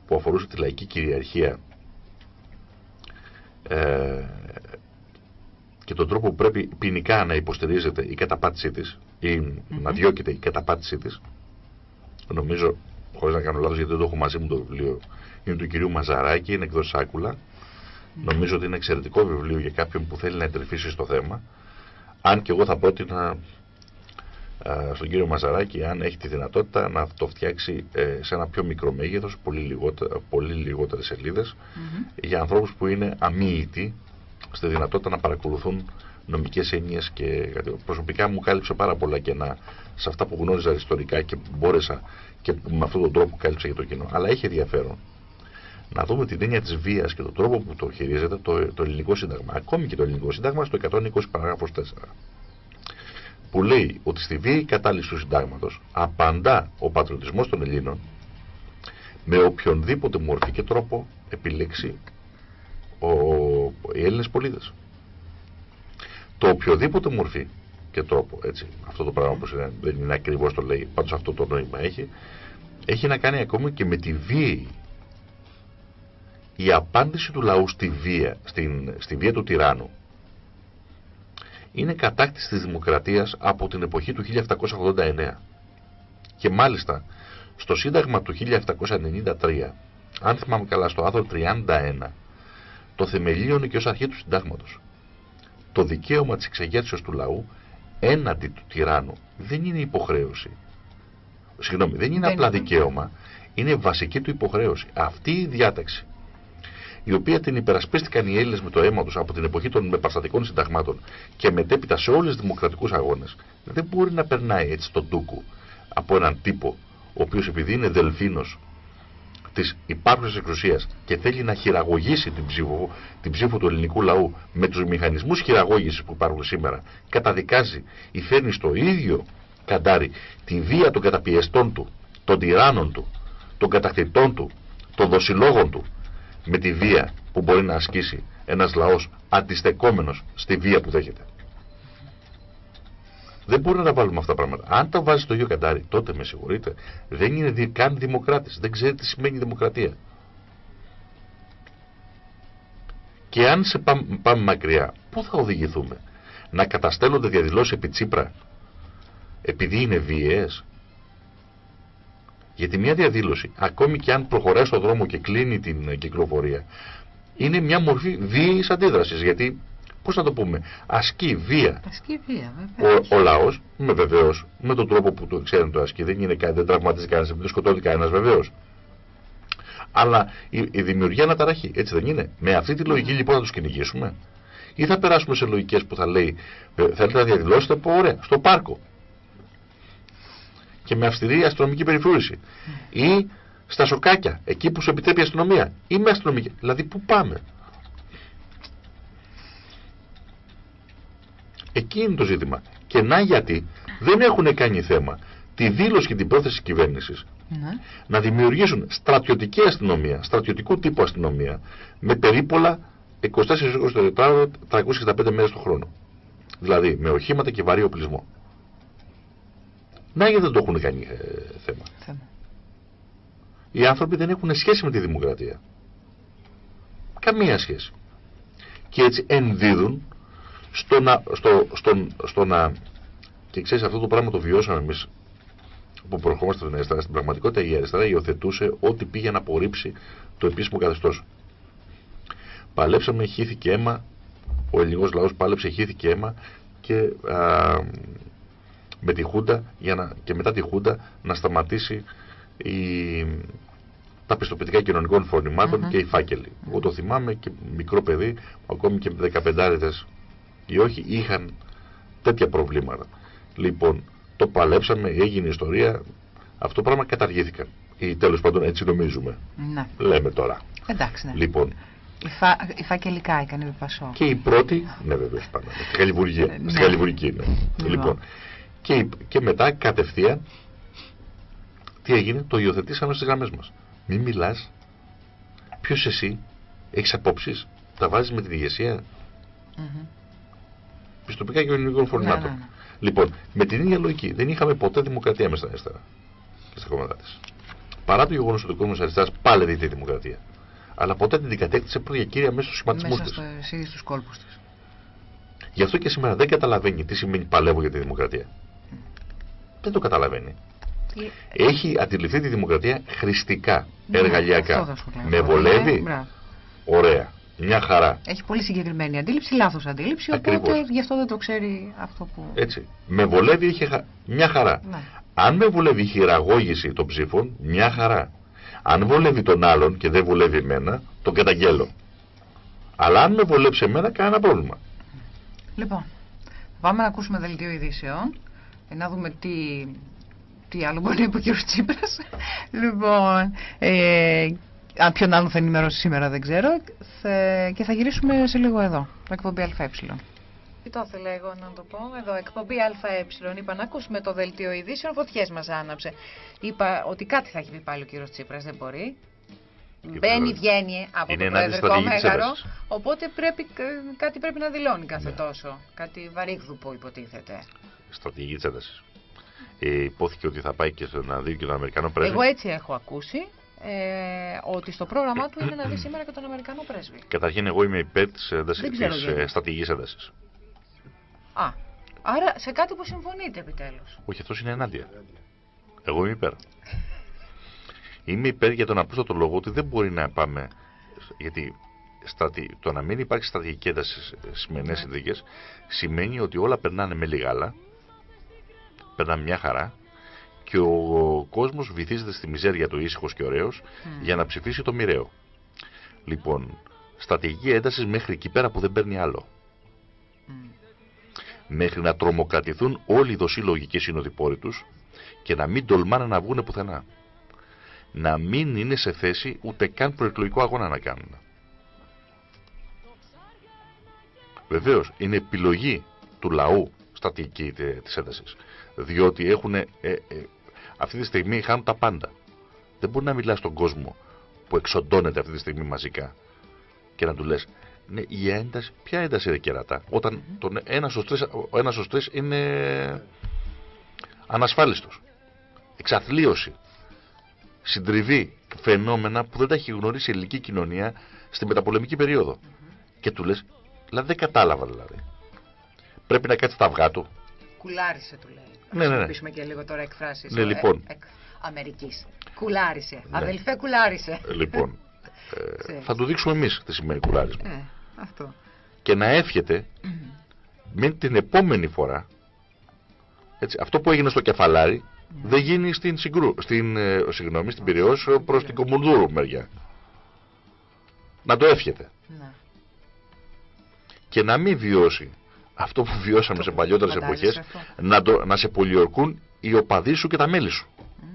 που αφορούσε τη λαϊκή κυριαρχία ε, και τον τρόπο που πρέπει ποινικά να υποστηρίζεται η καταπάτησή της ή να διώκεται η καταπάτησή της. Νομίζω χωρίς να κάνω λάθος γιατί δεν το έχω μαζί μου το βιβλίο είναι του κυρίου Μαζαράκη, είναι εκδόση Σάκουλα νομίζω ότι είναι εξαιρετικό βιβλίο για κάποιον που θέλει να εντρυφήσει στο θέμα αν και εγώ θα πρότεινα στον κύριο Μαζαράκη αν έχει τη δυνατότητα να το φτιάξει ε, σε ένα πιο μικρό μέγεθος, πολύ, λιγότερα, πολύ λιγότερες σελίδες για ανθρώπους που είναι αμύητοι στη δυνατότητα να παρακολουθούν νομικές έννοιες και προσωπικά μου κάλυψε πάρα πολλά κενά σε αυτά που γνώριζα ιστορικά και μπόρεσα και με αυτόν τον τρόπο κάλυψα για το κοινό. Αλλά έχει ενδιαφέρον να δούμε την έννοια της βίας και τον τρόπο που το χειρίζεται το, το ελληνικό σύνταγμα. Ακόμη και το ελληνικό σύνταγμα στο 120 παράγραφος 4 που λέει ότι στη βίαιη κατάληψη του συντάγματος απαντά ο πατριωτισμός των Ελλήνων με οποιονδήποτε μορφή και τρόπο επιλέξει ο, οι Έλληνες πολίτες. Το οποιοδήποτε μορφή και τρόπο, έτσι, αυτό το πράγμα που δεν είναι ακριβώς το λέει, πάντως αυτό το νόημα έχει, έχει να κάνει ακόμη και με τη βίαιη η απάντηση του λαού στη βία, στην, στη βία του τυράννου είναι κατάκτηση της δημοκρατίας από την εποχή του 1789. Και μάλιστα στο Σύνταγμα του 1793, αν θυμάμαι καλά στο άθρο 31, το θεμελίωνε και ως αρχή του Συντάγματος. Το δικαίωμα της εξεγέρσεως του λαού έναντι του τυράννου δεν είναι υποχρέωση. Συγγνώμη, δεν είναι απλά δικαίωμα, είναι βασική του υποχρέωση. Αυτή η διάταξη η οποία την υπερασπίστηκαν οι Έλληνες με το αίμα τους από την εποχή των επαστατικών συνταγμάτων και μετέπειτα σε όλες του δημοκρατικούς αγώνες, δεν μπορεί να περνάει έτσι τον τούκου από έναν τύπο, ο οποίος επειδή είναι δελφίνος της υπάρχουσας εξουσίας και θέλει να χειραγωγήσει την ψήφο, την ψήφο του ελληνικού λαού με τους μηχανισμούς χειραγώγησης που υπάρχουν σήμερα, καταδικάζει ή φέρνει στο ίδιο καντάρι τη βία των καταπιεστών του, των τυράννων του, των κατακτητών του, των δοσιλόγων του, με τη βία που μπορεί να ασκήσει ένας λαός αντιστεκόμενος στη βία που δέχεται. Δεν μπορούμε να βάλουμε αυτά τα πράγματα. Αν τα βάζει στο ίδιο καντάρι, τότε με συγχωρείτε, δεν είναι καν δημοκράτης. Δεν ξέρει τι σημαίνει δημοκρατία. Και αν σε πάμε, πάμε μακριά, πού θα οδηγηθούμε; Να καταστέλλονται διαδηλώσεις επί Τσίπρα επειδή είναι βίαιες; Γιατί μια διαδήλωση, ακόμη και αν προχωράει στον δρόμο και κλείνει την κυκλοφορία, είναι μια μορφή βίαιης αντίδρασης. Γιατί, πώς να το πούμε, ασκεί βία. Ασκεί βία, βέβαια. Ο, ο λαός, με βεβαίως, με τον τρόπο που το ξέρουν το ασκεί, δεν, είναι, δεν τραυματίζει κανένας, δεν σκοτώνει κανένας βεβαίως. Αλλά η, η δημιουργία αναταραχή, έτσι δεν είναι. Με αυτή τη λογική λοιπόν να τους κυνηγήσουμε. Ή θα περάσουμε σε λογικές που θα λέει, θέλετε να διαδηλώσετε, πω ωραία, στο πάρκο και με αυστηρή αστυνομική περιφρούρηση. Ή στα σοκάκια, εκεί που σου επιτρέπει η αστυνομία. Ή με αστυνομική. Δηλαδή, πού πάμε; Εκεί είναι το ζήτημα. Και να γιατί δεν έχουν κάνει θέμα τη δήλωση και την πρόθεση τη κυβέρνησης ναι. να δημιουργήσουν στρατιωτική αστυνομία, στρατιωτικού τύπου αστυνομία, με περίπολα 24-24 365 μέρες το χρόνο. Δηλαδή με οχήματα και βαρύ οπλισμό. Να γιατί δεν το έχουν κάνει ε, θέμα. θέμα. Οι άνθρωποι δεν έχουν σχέση με τη δημοκρατία. Καμία σχέση. Και έτσι ενδίδουν στο να, στο, στο, στο να και ξέρεις αυτό το πράγμα το βιώσαμε εμείς που προχωρούμε στην αριστερά. Στην πραγματικότητα η αριστερά υιοθετούσε ό,τι πήγε να απορρίψει το επίσημο καθεστώς. Παλέψαμε, χύθηκε αίμα, ο ελληνικός λαός πάλεψε, χύθηκε αίμα και α, με τη Χούντα για να, και μετά τη Χούντα να σταματήσει η, τα πιστοποιητικά κοινωνικών φωνημάτων και οι φάκελοι. Εγώ το θυμάμαι και μικρό παιδί, ακόμη και 15 ή όχι, είχαν τέτοια προβλήματα. Λοιπόν, το παλέψαμε, έγινε ιστορία, αυτό το πράγμα καταργήθηκαν. Ή τέλος πάντων έτσι νομίζουμε. Ναι. Λέμε τώρα. Εντάξει, ναι. Λοιπόν, η, φα... η φακελικά έκανε η Πασό. Και η πρώτη, ναι βέβαια, πάνω. Στη Γαλλιβουργία. Ναι. Στη Γαλλιβουργική, ναι. Λοιπόν, λοιπόν και, και μετά κατευθείαν τι έγινε, το υιοθετήσαμε στις γραμμές μας. Μην μιλάς, ποιος εσύ, έχεις απόψεις, τα βάζεις με την ηγεσία. Mm -hmm. Πιστοπικά και ελληνικών φορμάτων. Ναι, ναι, ναι. Λοιπόν, με την ίδια λογική δεν είχαμε ποτέ δημοκρατία μέσα στα αριστερά και στα κόμματα της. Παρά το γεγονός ότι ο κόσμος αριστεράς πάλι δει τη δημοκρατία. Αλλά ποτέ την κατέκτησε πρώτα κύρια μέσα στου σχηματισμού της. Μέσα στους κόλπους της. Γι' αυτό και σήμερα δεν καταλαβαίνει τι σημαίνει παλεύω για τη δημοκρατία δεν το καταλαβαίνει. Έχει αντιληφθεί τη δημοκρατία χρηστικά, ναι, εργαλειακά. Με βολεύει; Ναι, Ωραία. Μια χαρά. Έχει πολύ συγκεκριμένη αντίληψη, λάθος αντίληψη, Ακριβώς. οπότε γι' αυτό δεν το ξέρει αυτό που. Έτσι. Με βολεύει, είχε μια χαρά. Ναι. Αν με βολεύει η χειραγώγηση των ψήφων, μια χαρά. Αν βολεύει τον άλλον και δεν βολεύει εμένα, τον καταγγέλω. Αλλά αν με βολέψει εμένα, κανένα πρόβλημα. Λοιπόν, πάμε να ακούσουμε δελτίο ειδήσεων. Ε, να δούμε τι, τι άλλο μπορεί να πει ο κύριος Τσίπρας. λοιπόν, ε, αν ποιον άλλο θα ενημερώσει σήμερα δεν ξέρω. και θα γυρίσουμε σε λίγο εδώ, το εκπομπή ΑΕ. Τι το ήθελα εγώ να το πω. Εδώ, εκπομπή ΑΕ. Είπα να ακούσουμε το δελτίο ειδήσεων. Φωτιές μας άναψε. Είπα ότι κάτι θα έχει πει πάλι ο κύριος Τσίπρας. Δεν μπορεί. Μπαίνει, βγαίνει από είναι το προεδρικό μέγαρο. Οπότε πρέπει, κάτι πρέπει να δηλώνει κάθε ναι. τόσο. Κάτι βαρύγδουπο υποτίθεται στρατηγική της έντασης. Ε, υπόθηκε ότι θα πάει και να δει και τον Αμερικανό πρέσβη. Εγώ έτσι έχω ακούσει. Ε, ότι στο πρόγραμμά του είναι να δει σήμερα και τον Αμερικανό πρέσβη. Καταρχήν, εγώ είμαι υπέρ της ε, στρατηγική έντασης. Α, άρα σε κάτι που συμφωνείτε επιτέλους. Όχι, αυτός είναι ενάντια. Εγώ είμαι υπέρ. Είμαι υπέρ για τον απλούστατο λόγο ότι δεν μπορεί να πάμε. Γιατί το να μην υπάρχει στρατηγική ένταση στι σημερινέ ναι. συνθήκες σημαίνει ότι όλα περνάνε με λιγάλα περνάμε μια χαρά και ο κόσμος βυθίζεται στη μιζέρια του ήσυχος και ωραίος για να ψηφίσει το μοιραίο. Λοιπόν, στρατηγική ένταση μέχρι εκεί πέρα που δεν παίρνει άλλο. Μέχρι να τρομοκρατηθούν όλοι οι δοσύλλογικοί συνοδοιπόροι τους και να μην τολμάνε να βγουν πουθενά. Να μην είναι σε θέση ούτε καν προεκλογικό αγώνα να κάνουν. Βεβαίως, είναι επιλογή του λαού στατική της ένταση. Διότι έχουν, ε, ε, αυτή τη στιγμή χάνουν τα πάντα. Δεν μπορεί να μιλάς στον κόσμο που εξοντώνεται αυτή τη στιγμή μαζικά και να του λες, ναι, η ένταση, ποια ένταση είναι κερατά, όταν τον ένας ο ένας στους τρεις είναι ανασφάλιστος. Εξαθλίωση. Συντριβή φαινόμενα που δεν τα έχει γνωρίσει η ελληνική κοινωνία στη μεταπολεμική περίοδο. Και του λες, δηλαδή δεν κατάλαβα δηλαδή. Πρέπει να κάτσει τα αυγά του. Κουλάρισε του λέει. Ναι, ναι, ναι. και λίγο τώρα εκφράσεις. Ναι, λοιπόν. Ε, Αμερικής. Κουλάρισε. Ναι. Αδελφέ, κουλάρισε. Ε, λοιπόν. Ε, θα του δείξουμε εμείς τι σημαίνει κουλάρισμα. Ε, αυτό. Και να εύχεται με την επόμενη φορά έτσι, αυτό που έγινε στο κεφαλάρι ναι. Δεν γίνει στην, συγκρού, στην, ε, συγγνώμη, στην Πυραιός προς την Κομμουνδούρου μεριά. Να το εύχεται. Ναι. Και να μην βιώσει αυτό που βιώσαμε σε παλιότερες εποχές να, το, να σε πολιορκούν οι οπαδοί σου και τα μέλη σου. Mm.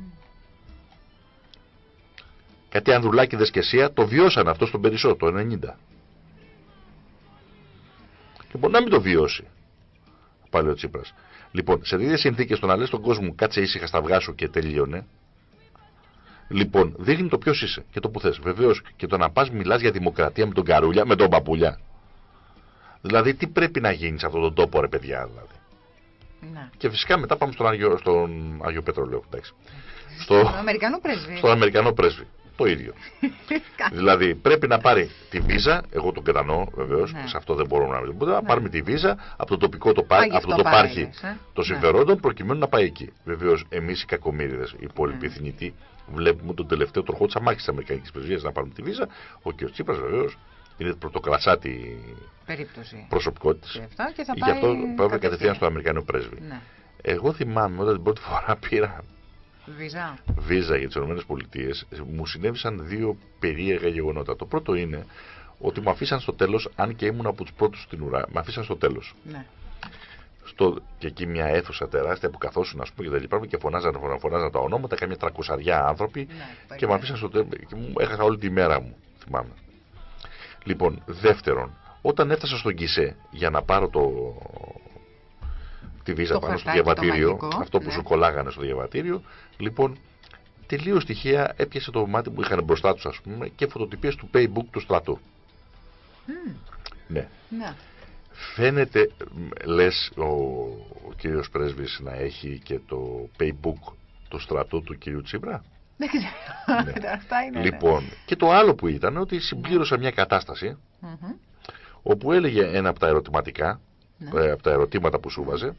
Κάτι ανδρουλάκιδες και εσύ το βιώσαν αυτό στον Περισσό το 90. Και μπορεί να μην το βιώσει πάλι ο Τσίπρας. Λοιπόν, σε τέτοιες συνθήκες το να λες στον κόσμο κάτσε ήσυχα στα αυγά σου και τελείωνε. Λοιπόν, δείχνει το ποιος είσαι και το που θες. Βεβαίως και το να πας μιλάς για δημοκρατία με τον Καρούλια, με τον Παπουλιά. Δηλαδή, τι πρέπει να γίνει σε αυτόν τον τόπο, ρε παιδιά, δηλαδή. Να. Και φυσικά μετά πάμε στον Άγιο, στον Άγιο Πετρολέο. Στο, στον Αμερικανό πρέσβη. Στον Αμερικανό πρέσβη το ίδιο. δηλαδή πρέπει να πάρει τη βίζα, εγώ τον κατανοώ βεβαίως, ναι. σε αυτό δεν μπορούμε να μην να ναι. πάρουμε τη βίζα από το τοπικό το, πά, από το πάρχη ε; των ναι. συμφερόντων προκειμένου να πάει εκεί. Βεβαίως εμείς οι κακομίριδε, οι υπόλοιποι ναι. θνητοί, βλέπουμε τον τελευταίο τροχό της αμάχης της Αμερικανικής Πρεσβείας να πάρουμε τη βίζα. Ο κ. Τσίπρας βεβαίως είναι πρωτοκλασάτη περίπτωση προσωπικότητας. Γι' αυτό πάμε κατευθείαν στο Αμερικανικό πρέσβη. Ναι. Εγώ θυμάμαι όταν την πρώτη φορά πήρα Βίζα. Βίζα για τις ΗΠΑ, μου συνέβησαν δύο περίεργα γεγονότα. Το πρώτο είναι ότι μου αφήσαν στο τέλος, αν και ήμουν από τους πρώτους στην ουρά, με αφήσαν στο τέλος. Ναι. Στο, και εκεί μια αίθουσα τεράστια που καθόσουν, ας πούμε, και δεν υπάρχουν και φωνάζαν, φωνάζαν τα ονόματα, κάμια τρακοσαριά άνθρωποι ναι, και με αφήσαν στο τέλος και μου έχασα όλη τη μέρα μου, θυμάμαι. Λοιπόν, δεύτερον, όταν έφτασα στον Κισέ για να πάρω το, τη βίζα πάνω στο διαβατήριο, αυτό που ναι. σου κολλάγανε στο διαβατήριο. Λοιπόν, τελείως τυχαία έπιασε το μάτι που είχαν μπροστά τους, ας πούμε, και φωτοτυπίες του Paybook του στρατού. Mm. Ναι. ναι. Φαίνεται, λες ο, ο κύριος πρέσβης να έχει και το paybook του στρατού του κύριου Τσίπρα; Δεν ξέρω. Ναι. Αυτά είναι, ναι. λοιπόν, και το άλλο που ήταν ότι συμπλήρωσα μια κατάσταση mm -hmm. όπου έλεγε ένα από τα ερωτηματικά, ναι. ε, από τα ερωτήματα που σου βάζε,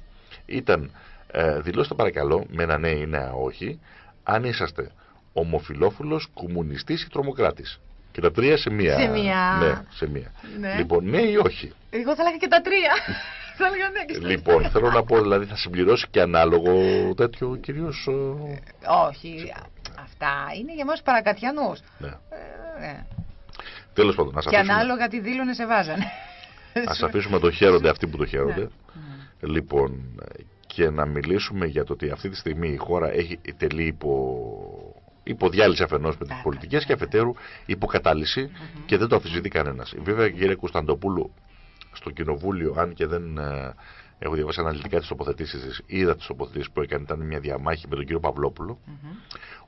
ήταν ε, δηλώστε παρακαλώ με ένα ναι ή ναι όχι αν είσαστε ομοφιλόφιλος, κομμουνιστής ή τρομοκράτης. Και τα τρία σε μία. Σε μία. Ναι, σε μία. Ναι. Λοιπόν, ναι ή όχι. Εγώ θα έλεγα και τα τρία. θα έλεγα ναι και Λοιπόν, θέλω να πω, δηλαδή θα συμπληρώσει και ανάλογο τέτοιο κυρίως. Ε, όχι. Αυτά είναι για εμάς παρακατιανούς. Ναι. Ε, ναι. Τέλος πάντων, Και ανάλογα τι δήλωνες σε βάζανε. Α αφήσουμε το χαίρονται αυτοί που το χαίρονται. Ναι. Λοιπόν, και να μιλήσουμε για το ότι αυτή τη στιγμή η χώρα έχει τελεί υπό υποδιάλυση αφενός με τις πολιτικές και αφετέρου υποκατάλυση και δεν το αφισβητεί κανένας. Βέβαια, κύριε Κωνσταντοπούλου, στο κοινοβούλιο, αν και δεν ε, έχω διαβάσει αναλυτικά τις τοποθετήσεις της, είδα τις τοποθετήσεις που έκανε, ήταν μια διαμάχη με τον κύριο Παυλόπουλο.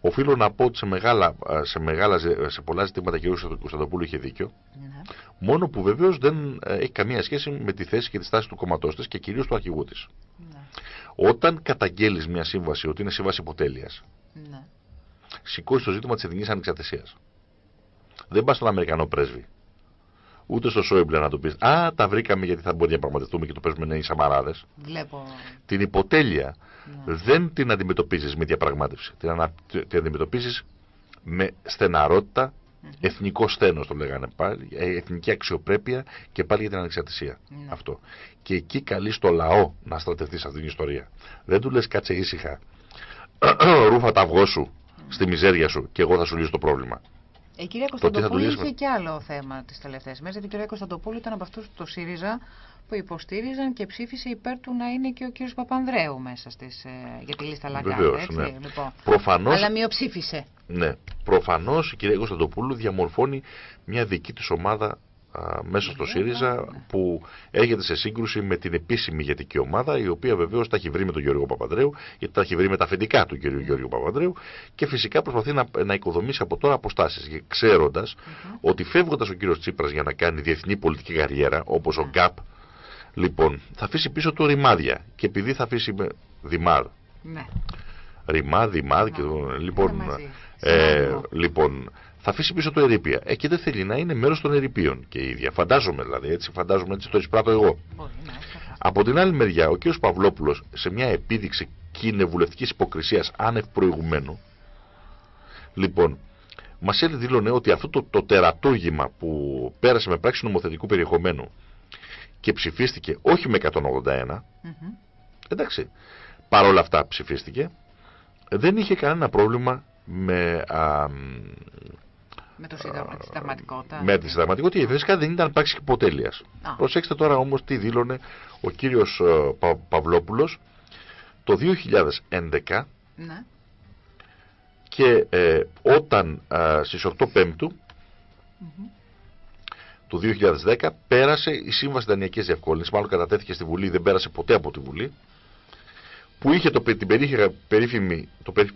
Οφείλω να πω ότι σε, μεγάλα, σε, μεγάλα, σε πολλά ζητήματα ο κ. Κωνσταντοπούλου είχε δίκιο. Ναι. Μόνο που βεβαίως δεν ε, έχει καμία σχέση με τη θέση και τη στάση του κόμματός της και κυρίως του αρχηγού της. Ναι. Όταν καταγγέλεις μια σύμβαση ότι είναι σύμβαση υποτέλειας, ναι. σηκώσεις το ζήτημα της εθνικής ανεξαρτησίας. Δεν πας στον Αμερικανό πρέσβη. Ούτε στο Σόιμπλε να του πεις Α, τα βρήκαμε γιατί θα μπορούμε να διαπραγματευτούμε και το παίζουμε να είναι σαμαράδες. Βλέπω. Την υποτέλεια δεν την αντιμετωπίζεις με διαπραγμάτευση. Την, ανα... την αντιμετωπίζεις με στεναρότητα, εθνικό στένο το λέγανε πάλι, ε, εθνική αξιοπρέπεια και πάλι για την ανεξαρτησία. Ναι. Αυτό. Και εκεί καλεί το λαό να στρατευτεί σε αυτήν την ιστορία. Δεν του λες κάτσε ήσυχα, ρούφα τα αυγό σου στη μιζέρια σου και εγώ θα σου λύσω το πρόβλημα. Η κυρία Κωνσταντοπούλου είχε και άλλο θέμα τις τελευταίες μέρες. Γιατί η κυρία Κωνσταντοπούλου ήταν από αυτούς το ΣΥΡΙΖΑ που υποστήριζαν και ψήφισε υπέρ του να είναι και ο κύριος Παπανδρέου μέσα στις, ε, για τη λίστα Λαγκάρτα. Βεβαίως, ναι. Λοιπόν. Προφανώς, Αλλά μειοψήφισε. Ναι. Προφανώς η κυρία Κωνσταντοπούλου διαμορφώνει μια δική της ομάδα μέσα στο ΣΥΡΙΖΑ που έρχεται σε σύγκρουση με την επίσημη ηγετική ομάδα η οποία βεβαίως τα έχει βρει με τον Γιώργο Παπανδρέου γιατί τα έχει βρει με τα αφεντικά του κ. Γιώργου Παπανδρέου και φυσικά προσπαθεί να, να οικοδομήσει από τώρα αποστάσεις. Ξέροντας ότι φεύγοντας ο κ. Τσίπρας για να κάνει διεθνή πολιτική καριέρα όπως ο ΓΚΑΠ Λοιπόν, θα αφήσει πίσω του ρημάδια και επειδή θα αφήσει με δημάρ. Ναι. Ρημά, δημάρ και λοιπόν, ε, λοιπόν, θα αφήσει πίσω το ερήπια. Ε, και δεν θέλει να είναι μέρος των ερηπείων και η ίδια. Φαντάζομαι δηλαδή, έτσι, φαντάζομαι έτσι το εισπράττω εγώ. Από την άλλη μεριά, ο κ. Παυλόπουλος σε μια επίδειξη κοινοβουλευτική υποκρισίας άνευ προηγουμένου, λοιπόν, μας δήλωνε ότι αυτό το, το τερατούργημα που πέρασε με πράξη νομοθετικού περιεχομένου και ψηφίστηκε όχι με 181, mm εντάξει, παρόλα αυτά ψηφίστηκε, δεν είχε κανένα πρόβλημα με, α, με το συνταγματικότητα. Με τη συνταγματικότητα, η φυσικά δεν ήταν πράξη υποτέλειας. Προσέξτε τώρα όμως τι δήλωνε ο κύριος ε, Πα, Παυλόπουλος το 2011 ναι. και ε, όταν ε, στις 8 Πέμπτου του 2010 πέρασε η Σύμβαση Δανειακής Διευκόλυνσης, μάλλον κατατέθηκε στη Βουλή, δεν πέρασε ποτέ από τη Βουλή, που είχε το, την περίφημη, το περί,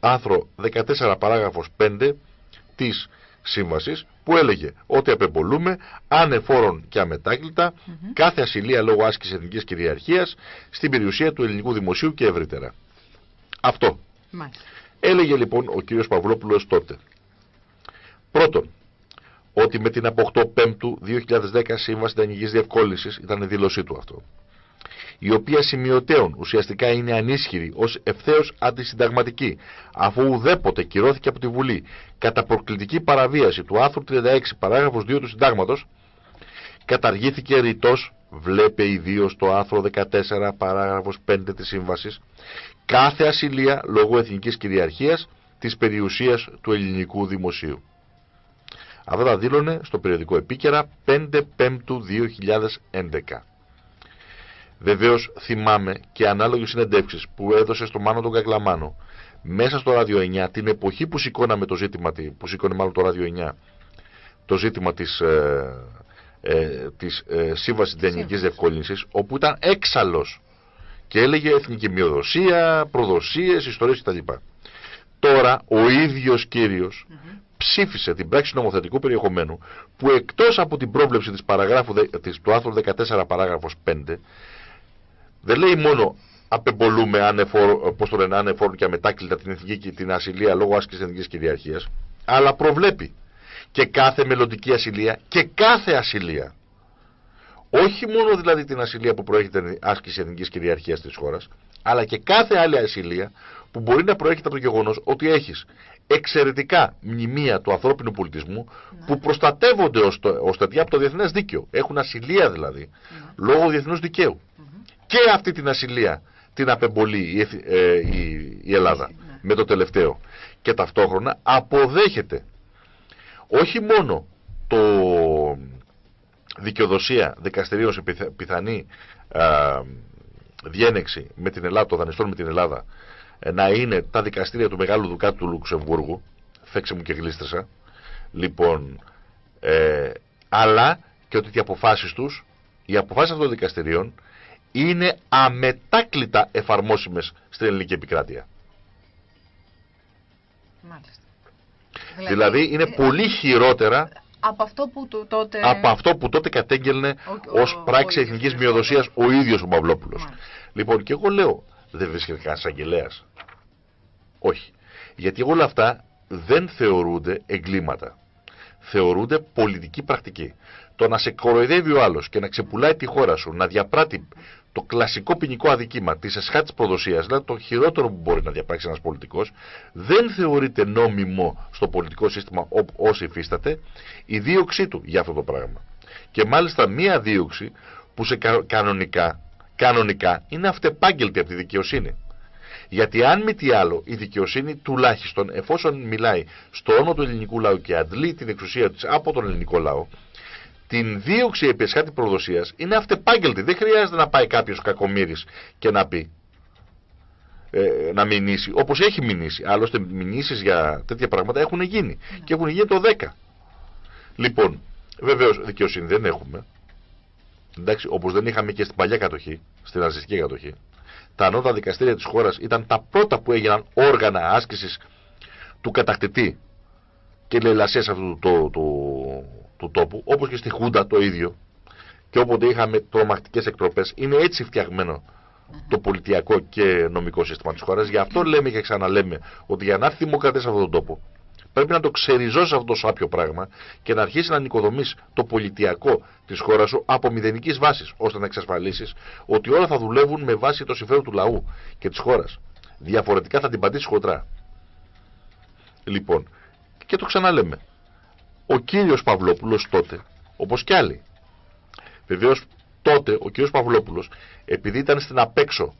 άρθρο 14 παράγραφος 5 της σύμβασης που έλεγε ότι απεμπολούμε ανεφόρον και αμετάκλητα κάθε ασυλία λόγω άσκησης εθνικής κυριαρχίας στην περιουσία του ελληνικού δημοσίου και ευρύτερα. Αυτό. Έλεγε λοιπόν ο κύριος Παυλόπουλος τότε. Πρώτον, ότι με την από 8 Πέμπτου 2010 σύμβαση τεχνικής διευκόλυνσης ήταν δήλωσή του αυτό η οποία σημειωτέων ουσιαστικά είναι ανίσχυρη ως ευθέως αντισυνταγματική, αφού ουδέποτε κυρώθηκε από τη Βουλή κατά προκλητική παραβίαση του άρθρου 36 παράγραφος 2 του Συντάγματος, καταργήθηκε ρητός, βλέπε ιδίως το άρθρο 14 παράγραφος 5 της Σύμβασης, κάθε ασυλία λόγω εθνικής κυριαρχίας της περιουσίας του ελληνικού δημοσίου. Αυτά τα δήλωνε στο περιοδικό επίκαιρα 5 Πέμπτου 2011. Βεβαίως θυμάμαι και ανάλογες συνεντεύξεις που έδωσε στο Μάνο τον Κακλαμάνο. Μέσα στο ράδιο 9 την εποχή που σηκώναμε το ζήτημα, που σηκώνε μάλλον το ράδιο 9, το ζήτημα της, ε, ε, της ε, σύμβασης τεχνικής διευκόλυνσης, όπου ήταν έξαλλος και έλεγε εθνική μειοδοσία, προδοσίες, ιστορίες κτλ. Τώρα ο ίδιος κύριος ψήφισε την πράξη νομοθετικού περιεχομένου που εκτός από την πρόβλεψη της, παραγράφου, της, του άρθρου 14 παράγραφος 5 δεν λέει μόνο απεμπολούμε ανεφόρ, πώς το λένε, ανεφόρου και αμετάκλητα την εθνική και την ασυλία λόγω άσκησης εθνικής κυριαρχίας, αλλά προβλέπει και κάθε μελλοντική ασυλία και κάθε ασυλία. Όχι μόνο δηλαδή την ασυλία που προέρχεται την άσκηση εθνικής κυριαρχίας της χώρας, αλλά και κάθε άλλη ασυλία που μπορεί να προέρχεται από το γεγονός ότι έχεις εξαιρετικά μνημεία του ανθρώπινου πολιτισμού ναι. που προστατεύονται ως, τέτοια από το διεθνές δίκαιο. Έχουν ασυλία δηλαδή, ναι. λόγω διεθνούς δικαίου και αυτή την ασυλία την απεμπολεί η, ε, η, Ελλάδα ναι. με το τελευταίο. Και ταυτόχρονα αποδέχεται όχι μόνο το δικαιοδοσία δικαστηρίων σε πιθανή α, διένεξη με την Ελλάδα, το δανειστών με την Ελλάδα, ε, να είναι τα δικαστήρια του Μεγάλου Δουκάτου του Λουξεμβούργου, φέξε μου και γλίστρεσα, λοιπόν, ε, αλλά και ότι οι αποφάσεις τους, οι αποφάσεις αυτών των δικαστηρίων είναι αμετάκλητα εφαρμόσιμες στην ελληνική επικράτεια. Μάλιστα. Δηλαδή, δηλαδή είναι πολύ χειρότερα από αυτό που τότε, από αυτό που τότε κατέγγελνε ως πράξη εθνικής μειοδοσίας ο ίδιος ο Παυλόπουλος. Λοιπόν, και εγώ λέω, δεν βρίσκεται κανένας αγγελέας. Όχι. Γιατί όλα αυτά δεν θεωρούνται εγκλήματα. Θεωρούνται πολιτική πρακτική. Το να σε κοροϊδεύει ο άλλος και να ξεπουλάει τη χώρα σου, να διαπράττει το κλασικό ποινικό αδικήμα της εσχάτης προδοσίας, δηλαδή το χειρότερο που μπορεί να διαπράξει ένας πολιτικός, δεν θεωρείται νόμιμο στο πολιτικό σύστημα όσο υφίσταται η δίωξή του για αυτό το πράγμα. Και μάλιστα μία δίωξη που σε κανονικά, κανονικά είναι αυτεπάγγελτη από τη δικαιοσύνη. Γιατί αν μη τι άλλο, η δικαιοσύνη τουλάχιστον εφόσον μιλάει στο όνομα του ελληνικού λαού και αντλεί την εξουσία της από τον ελληνικό λαό, την δίωξη επί εσχάτη προδοσίας είναι αυτεπάγγελτη. Δεν χρειάζεται να πάει κάποιος κακομοίρη και να πει. Ε, να μηνύσει, όπως έχει μηνύσει. Άλλωστε, μηνύσεις για τέτοια πράγματα έχουν γίνει. Ναι. Και έχουν γίνει το 10. Λοιπόν, βεβαίως δικαιοσύνη δεν έχουμε. Εντάξει, όπως δεν είχαμε και στην παλιά κατοχή, στην ναζιστική κατοχή. Τα ανώτατα δικαστήρια της χώρας ήταν τα πρώτα που έγιναν όργανα άσκησης του κατακτητή και λαιλασία αυτού του, του, του τόπου, όπως και στη Χούντα το ίδιο, και όποτε είχαμε τρομακτικές εκτροπές, είναι έτσι φτιαγμένο το πολιτιακό και νομικό σύστημα της χώρας. Γι' αυτό λέμε και ξαναλέμε ότι για να έρθει δημοκρατία σε αυτόν τον τόπο, Πρέπει να το ξεριζώσει αυτό το σάπιο πράγμα και να αρχίσει να νοικοδομείς το πολιτιακό της χώρας σου από μηδενικής βάσης, ώστε να εξασφαλίσεις ότι όλα θα δουλεύουν με βάση το συμφέρον του λαού και της χώρας. Διαφορετικά θα την πατήσεις χοντρά. Λοιπόν, και το ξαναλέμε. Ο κύριος Παυλόπουλος τότε, όπως κι άλλοι, βεβαίως τότε ο κύριος Παυλόπουλος, επειδή ήταν στην απέξω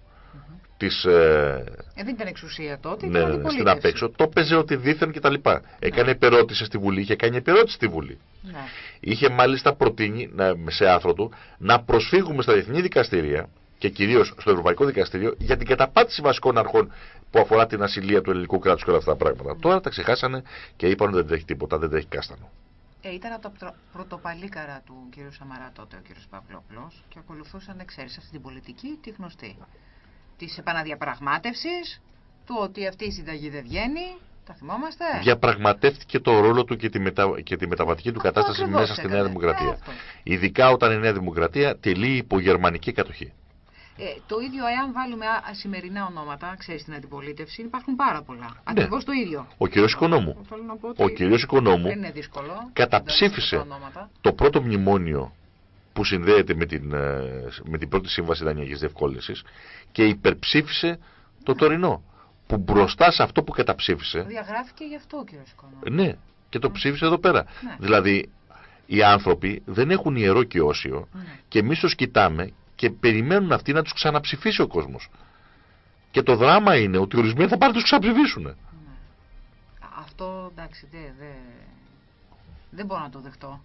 της... Ε, ε, δεν ήταν εξουσία τότε, ναι, ήταν ναι, στην απέξω, το παίζε ότι δίθεν κτλ. Ναι. Έκανε επερώτηση στη Βουλή, είχε κάνει επερώτηση στη Βουλή. Ναι. Είχε μάλιστα προτείνει να, σε άθρο του να προσφύγουμε στα διεθνή δικαστήρια και κυρίως στο Ευρωπαϊκό Δικαστήριο για την καταπάτηση βασικών αρχών που αφορά την ασυλία του ελληνικού κράτους και όλα αυτά τα πράγματα. Mm. Τώρα τα ξεχάσανε και είπαν ότι δεν τρέχει τίποτα, δεν τρέχει κάστανο. Ε, ήταν από τα πρωτοπαλίκαρα του κ. Σαμαρά τότε ο κ. Παυλόπουλος και ακολουθούσαν, ξέρεις, αυτή την πολιτική τη γνωστή της επαναδιαπραγμάτευσης, του ότι αυτή η συνταγή δεν βγαίνει, τα θυμόμαστε; Διαπραγματεύτηκε το ρόλο του και τη, μετα... και τη μεταβατική του κατάσταση μέσα στη Νέα Δημοκρατία. Ειδικά όταν η Νέα Δημοκρατία τελεί υπό γερμανική κατοχή. Ε, το ίδιο, εάν βάλουμε σημερινά ονόματα, ξέρεις την αντιπολίτευση, υπάρχουν πάρα πολλά. Ναι. Ακριβώς το ίδιο. Ο κ. Οικονόμου. Ο κ. Οικονόμου καταψήφισε το πρώτο μνημόνιο που συνδέεται με την, ε, με την πρώτη σύμβαση δανειακής διευκόλυνσης και υπερψήφισε το τωρινό. Που μπροστά σε αυτό που καταψήφισε. Διαγράφηκε γι' αυτό, κύριε Ναι, και το ψήφισε εδώ πέρα. Ναι. Δηλαδή, οι άνθρωποι δεν έχουν ιερό και όσιο ναι. και εμείς τους κοιτάμε και περιμένουν αυτοί να τους ξαναψηφίσει ο κόσμος. Και το δράμα είναι ότι ορισμένοι θα πάρουν να τους ξαναψηφίσουν. Ναι. Αυτό εντάξει, δεν. Δε... Δεν μπορώ να το δεχτώ.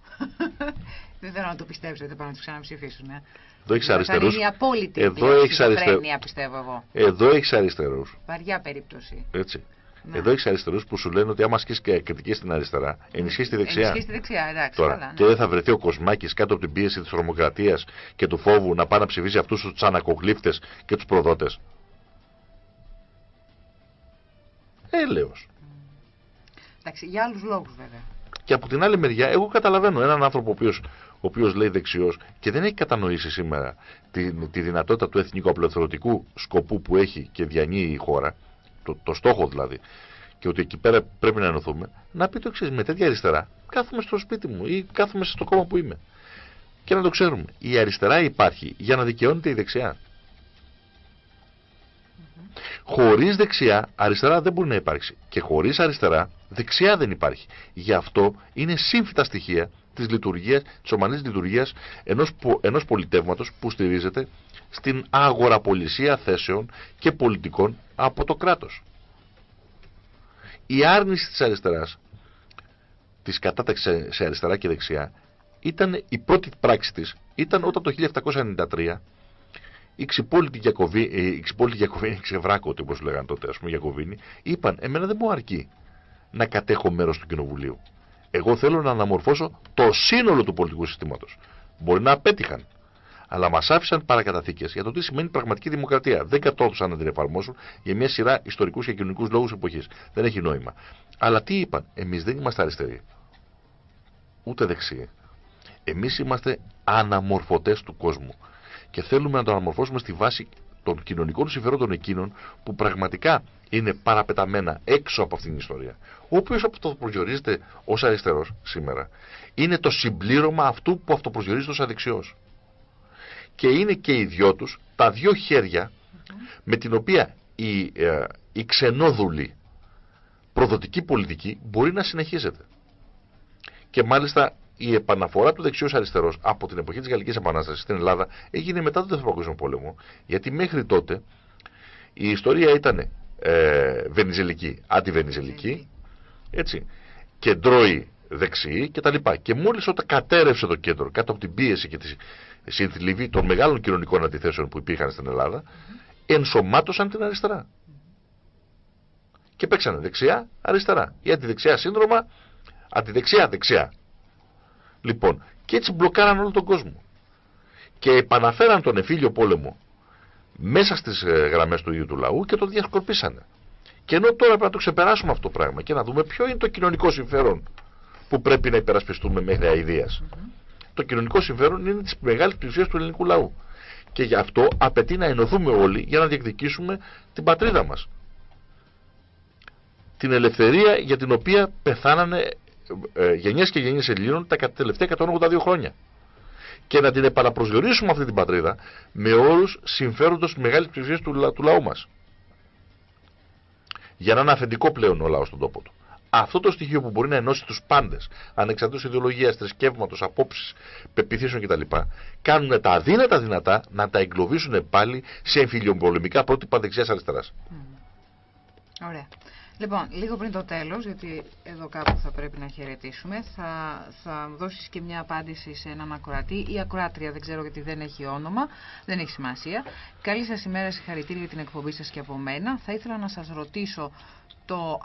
δεν θέλω να το πιστέψω ότι θα πάνε να τους ξαναψηφίσουν. Ε. Εδώ έχεις αριστερού. Είναι η απόλυτη Εδώ έχεις αριστερού. πιστεύω εγώ. Εδώ έχεις αριστερούς. Βαριά περίπτωση. Έτσι. Ναι. Εδώ έχει αριστερούς που σου λένε ότι άμα ασκήσει και κριτική στην αριστερά, ενισχύεις τη δεξιά. Ενισχύεις τη δεξιά, εντάξει. Τώρα, καλά, ναι. Και δεν θα βρεθεί ο Κοσμάκης κάτω από την πίεση της τρομοκρατίας και του φόβου να πάει να ψηφίσει αυτούς τους τσανακοκλήφτε και τους προδότες. Έλεος. Εντάξει, για άλλους λόγους βέβαια. Και από την άλλη μεριά, εγώ καταλαβαίνω έναν άνθρωπο ο οποίος ο οποίος λέει δεξιός και δεν έχει κατανοήσει σήμερα τη, τη δυνατότητα του εθνικού απελευθερωτικού σκοπού που έχει και διανύει η χώρα, το, το στόχο δηλαδή, και ότι εκεί πέρα πρέπει να ενωθούμε, να πει το εξής: Με τέτοια αριστερά κάθομαι στο σπίτι μου ή κάθομαι στο κόμμα που είμαι. Και να το ξέρουμε. Η αριστερά υπάρχει για να δικαιώνεται η δεξιά. Χωρίς δεξιά, αριστερά δεν μπορεί να υπάρξει. Και χωρίς αριστερά, δεξιά δεν υπάρχει. Γι' αυτό είναι σύμφυτα στοιχεία της λειτουργίας, της ομαλής λειτουργίας ενός ενός πολιτεύματος που στηρίζεται στην αγοραπολισία θέσεων και πολιτικών από το κράτος. Η άρνηση της αριστεράς, της κατάταξης σε αριστερά και δεξιά, ήταν η πρώτη πράξη της, ήταν όταν το 1793 οι ξυπόλοιτοι Γιακοβίνοι, ε, οι ξυπόλοιτοι Γιακοβίνοι, ξεβράκωτοι όπω λέγανε τότε, ας πούμε, Γιακοβίνοι, είπαν: Εμένα δεν μου αρκεί να κατέχω μέρος του Κοινοβουλίου. Εγώ θέλω να αναμορφώσω το σύνολο του πολιτικού συστήματος. Μπορεί να απέτυχαν. Αλλά μας άφησαν παρακαταθήκες για το τι σημαίνει πραγματική δημοκρατία. Δεν κατόρθωσαν να την εφαρμόσουν για μια σειρά ιστορικούς και κοινωνικούς λόγους εποχής. Δεν έχει νόημα. Αλλά τι είπαν, εμείς δεν είμαστε αριστεροί. Ούτε δεξιοί. Εμείς είμαστε αναμορφωτές του κόσμου και θέλουμε να το αναμορφώσουμε στη βάση των κοινωνικών συμφερόντων εκείνων που πραγματικά είναι παραπεταμένα έξω από αυτήν την ιστορία. Ο οποίος αυτοπροσδιορίζεται ως αριστερός σήμερα είναι το συμπλήρωμα αυτού που αυτοπροσδιορίζεται ως αδεξιός. Και είναι και οι δυο τους τα δύο χέρια με την οποία η, ε, η ξενόδουλη προδοτική πολιτική μπορεί να συνεχίζεται. Και μάλιστα η επαναφορά του δεξιού αριστερός από την εποχή της Γαλλικής Επανάστασης στην Ελλάδα έγινε μετά τον Δεύτερο Παγκόσμιο Πόλεμο. Γιατί μέχρι τότε η ιστορία ήταν ε, βενιζελική, αντιβενιζελική, έτσι, κεντρώοι δεξιοί κτλ. Και, και μόλις όταν κατέρευσε το κέντρο κάτω από την πίεση και τη συνθλιβή των μεγάλων κοινωνικών αντιθέσεων που υπήρχαν στην Ελλάδα, ενσωμάτωσαν την αριστερά. Και παίξανε δεξιά, αριστερά. Ή αντιδεξιά σύνδρομα, αντιδεξιά, δεξιά. Λοιπόν, και έτσι μπλοκάραν όλο τον κόσμο. Και επαναφέραν τον εφήλιο πόλεμο μέσα στις ε, γραμμές του ίδιου του λαού και τον διασκορπίσανε. Και ενώ τώρα πρέπει να το ξεπεράσουμε αυτό το πράγμα και να δούμε ποιο είναι το κοινωνικό συμφέρον που πρέπει να υπερασπιστούμε μέχρι αηδίας. Το κοινωνικό συμφέρον είναι της μεγάλης πλησία του ελληνικού λαού. Και γι' αυτό απαιτεί να ενωθούμε όλοι για να διεκδικήσουμε την πατρίδα μας. την ελευθερία για την οποία πεθάνανε ε, γενιές και γενιές Ελλήνων τα τελευταία 182 χρόνια. Και να την επαναπροσδιορίσουμε αυτή την πατρίδα με όρους συμφέροντος μεγάλης πλησίας του, του λαού μας. Για να είναι αφεντικό πλέον ο λαός στον τόπο του. Αυτό το στοιχείο που μπορεί να ενώσει τους πάντες, ανεξαρτήτως ιδεολογίας, θρησκεύματος, απόψεις, πεπιθήσεων κτλ., κάνουν τα αδύνατα δυνατά να τα εγκλωβίσουν πάλι σε εμφυλιοπολεμικά πρότυπα δεξιά-αριστερά. Ωραία. Λοιπόν, λίγο πριν το τέλος, γιατί εδώ κάπου θα πρέπει να χαιρετήσουμε, θα, θα δώσεις και μια απάντηση σε έναν ακροατή ή ακροάτρια, δεν ξέρω γιατί δεν έχει όνομα, δεν έχει σημασία. Καλή σας ημέρα, συγχαρητήρια για την εκπομπή σας και από μένα. Θα ήθελα να σας ρωτήσω, το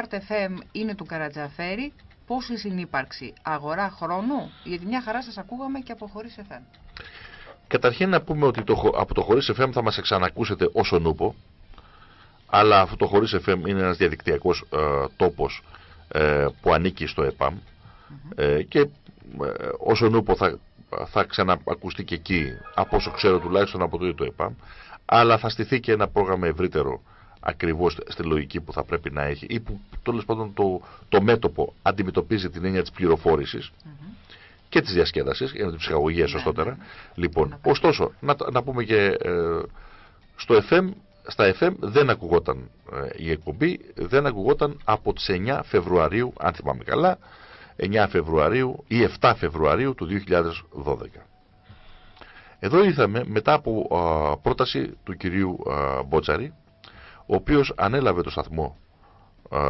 Art FM είναι του Καρατζαφέρη, πώς η συνύπαρξη, αγορά χρόνου, γιατί μια χαρά σας ακούγαμε και από χωρίς FM. Καταρχήν να πούμε ότι το, από το χωρίς FM θα μας εξανακούσετε όσο νούπο, αλλά αυτό το χωρίς FM είναι ένας διαδικτυακός ε, τόπος ε, που ανήκει στο ΕΠΑΜ ε, και ε, όσο νούπο θα, θα ξαναακουστεί και εκεί από όσο ξέρω τουλάχιστον από το ίδιο το ΕΠΑΜ αλλά θα στηθεί και ένα πρόγραμμα ευρύτερο ακριβώς στη λογική που θα πρέπει να έχει ή που τέλος πάντων το, το μέτωπο αντιμετωπίζει την έννοια της πληροφόρησης και της διασκέδασης, για την ψυχαγωγία ναι, σωστότερα. Ναι, ναι. Λοιπόν, ωστόσο, να, να πούμε και ε, στο FM στα FM δεν ακουγόταν ε, η εκπομπή, δεν ακουγόταν από τις 9 Φεβρουαρίου, αν θυμάμαι καλά, 9 Φεβρουαρίου ή 7 Φεβρουαρίου του 2012. Εδώ ήρθαμε μετά από πρόταση του κυρίου α, Μπότσαρη, ο οποίος ανέλαβε το σταθμό α,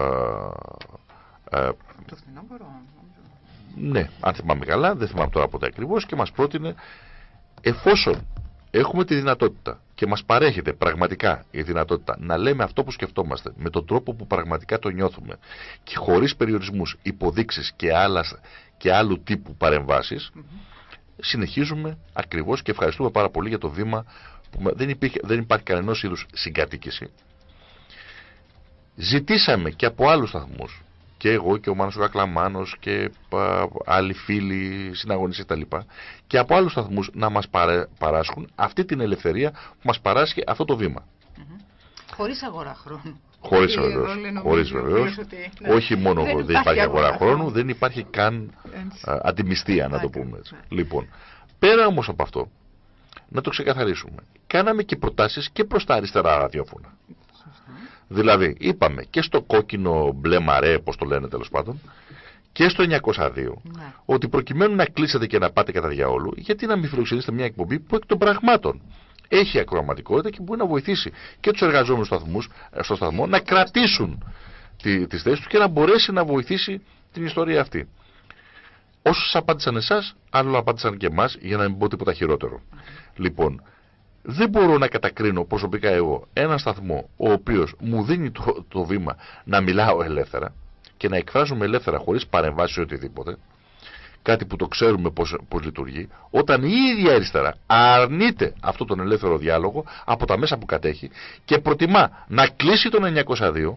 το ναι, αν θυμάμαι καλά, δεν θυμάμαι τώρα ποτέ ακριβώς και μας πρότεινε εφόσον έχουμε τη δυνατότητα και μας παρέχεται πραγματικά η δυνατότητα να λέμε αυτό που σκεφτόμαστε με τον τρόπο που πραγματικά το νιώθουμε και χωρίς περιορισμούς, υποδείξεις και, άλλα, και άλλου τύπου παρεμβάσεις συνεχίζουμε ακριβώς και ευχαριστούμε πάρα πολύ για το βήμα που δεν, υπήρχε, δεν υπάρχει κανένας είδους συγκατοίκηση. Ζητήσαμε και από άλλους σταθμούς και εγώ και ο Μάνος Κακλαμάνος και α, άλλοι φίλοι συναγωνιστές κτλ. Και, και από άλλους σταθμούς να μας παράσχουν αυτή την ελευθερία που μας παράσχει αυτό το βήμα. Mm -hmm. Χωρίς αγορά χρόνου. Χωρίς βεβαίως. Χωρίς βεβαίως. Ναι. Όχι μόνο δεν, δεν υπάρχει αγορά χρόνου, δεν υπάρχει καν α, αντιμιστία να το πούμε έτσι. Ναι. Λοιπόν, πέρα όμως από αυτό, να το ξεκαθαρίσουμε. Κάναμε και προτάσεις και προς τα αριστερά ραδιόφωνα. Δηλαδή, είπαμε και στο κόκκινο μπλε μαρέ, όπω το λένε τέλος πάντων, και στο 902, ναι. ότι προκειμένου να κλείσετε και να πάτε κατά διαόλου, γιατί να μην φιλοξενήσετε μια εκπομπή που εκ των πραγμάτων έχει ακροαματικότητα και μπορεί να βοηθήσει και τους εργαζόμενους ε, στο σταθμό να κρατήσουν τι τις θέσεις τους και να μπορέσει να βοηθήσει την ιστορία αυτή. Όσους απάντησαν εσάς, άλλο απάντησαν και εμάς, για να μην πω τίποτα χειρότερο. Λοιπόν, δεν μπορώ να κατακρίνω προσωπικά εγώ ένα σταθμό ο οποίος μου δίνει το, το βήμα να μιλάω ελεύθερα και να εκφράζομαι ελεύθερα χωρίς παρεμβάσεις οτιδήποτε κάτι που το ξέρουμε πώς, πώς λειτουργεί όταν η ίδια αριστερά αρνείται αυτό τον ελεύθερο διάλογο από τα μέσα που κατέχει και προτιμά να κλείσει τον 902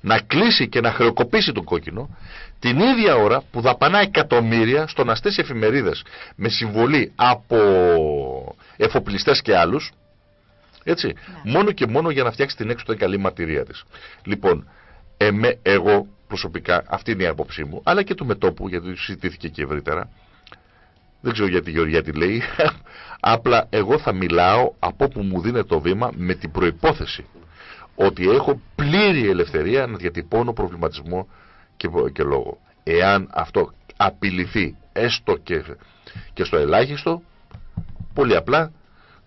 να κλείσει και να χρεοκοπήσει τον κόκκινο την ίδια ώρα που δαπανά εκατομμύρια στο να στήσει εφημερίδες με συμβολή από εφοπλιστές και άλλους έτσι, ναι. μόνο και μόνο για να φτιάξει την έξω καλή μαρτυρία της. Λοιπόν, εμέ, εγώ προσωπικά, αυτή είναι η άποψή μου, αλλά και του μετόπου, γιατί συζητήθηκε και ευρύτερα, δεν ξέρω γιατί η Γεωργία τη λέει, απλά εγώ θα μιλάω από που μου δίνει το βήμα με την προϋπόθεση ότι έχω πλήρη ελευθερία να διατυπώνω προβληματισμό και, και λόγο. Εάν αυτό απειληθεί έστω και, και στο ελάχιστο, πολύ απλά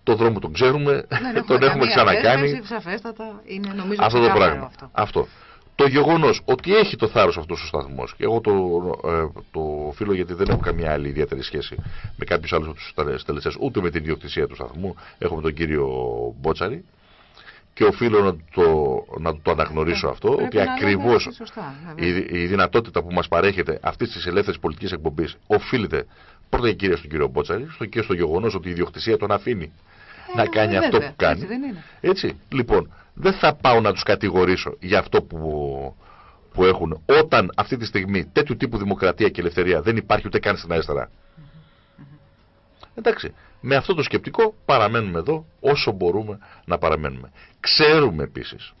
το δρόμο τον ξέρουμε, ναι, τον έχουμε ξανακάνει. Είναι, νομίζω, αυτό το πράγμα. Αυτό. αυτό. Το γεγονός ότι έχει το θάρρος αυτός ο σταθμός, και εγώ το, ε, το οφείλω γιατί δεν έχω καμία άλλη ιδιαίτερη σχέση με κάποιους άλλους από τους τελεστέ, ούτε με την ιδιοκτησία του σταθμού. Έχω με τον κύριο Μπότσαρη, και οφείλω να το, να το αναγνωρίσω ε, αυτό, ότι ακριβώς η, η δυνατότητα που μας παρέχεται αυτής της ελεύθερης πολιτικής εκπομπής οφείλεται πρώτα και κυρία στον κύριο Μπότσαρη, στο και στο γεγονός ότι η ιδιοκτησία τον αφήνει ε, να κάνει αυτό που κάνει. Έτσι, έτσι, λοιπόν, δεν θα πάω να τους κατηγορήσω για αυτό που, που έχουν, όταν αυτή τη στιγμή τέτοιου τύπου δημοκρατία και ελευθερία δεν υπάρχει ούτε καν στην αριστερά. Εντάξει, με αυτό το σκεπτικό παραμένουμε εδώ όσο μπορούμε να παραμένουμε. Ξέρουμε επίσης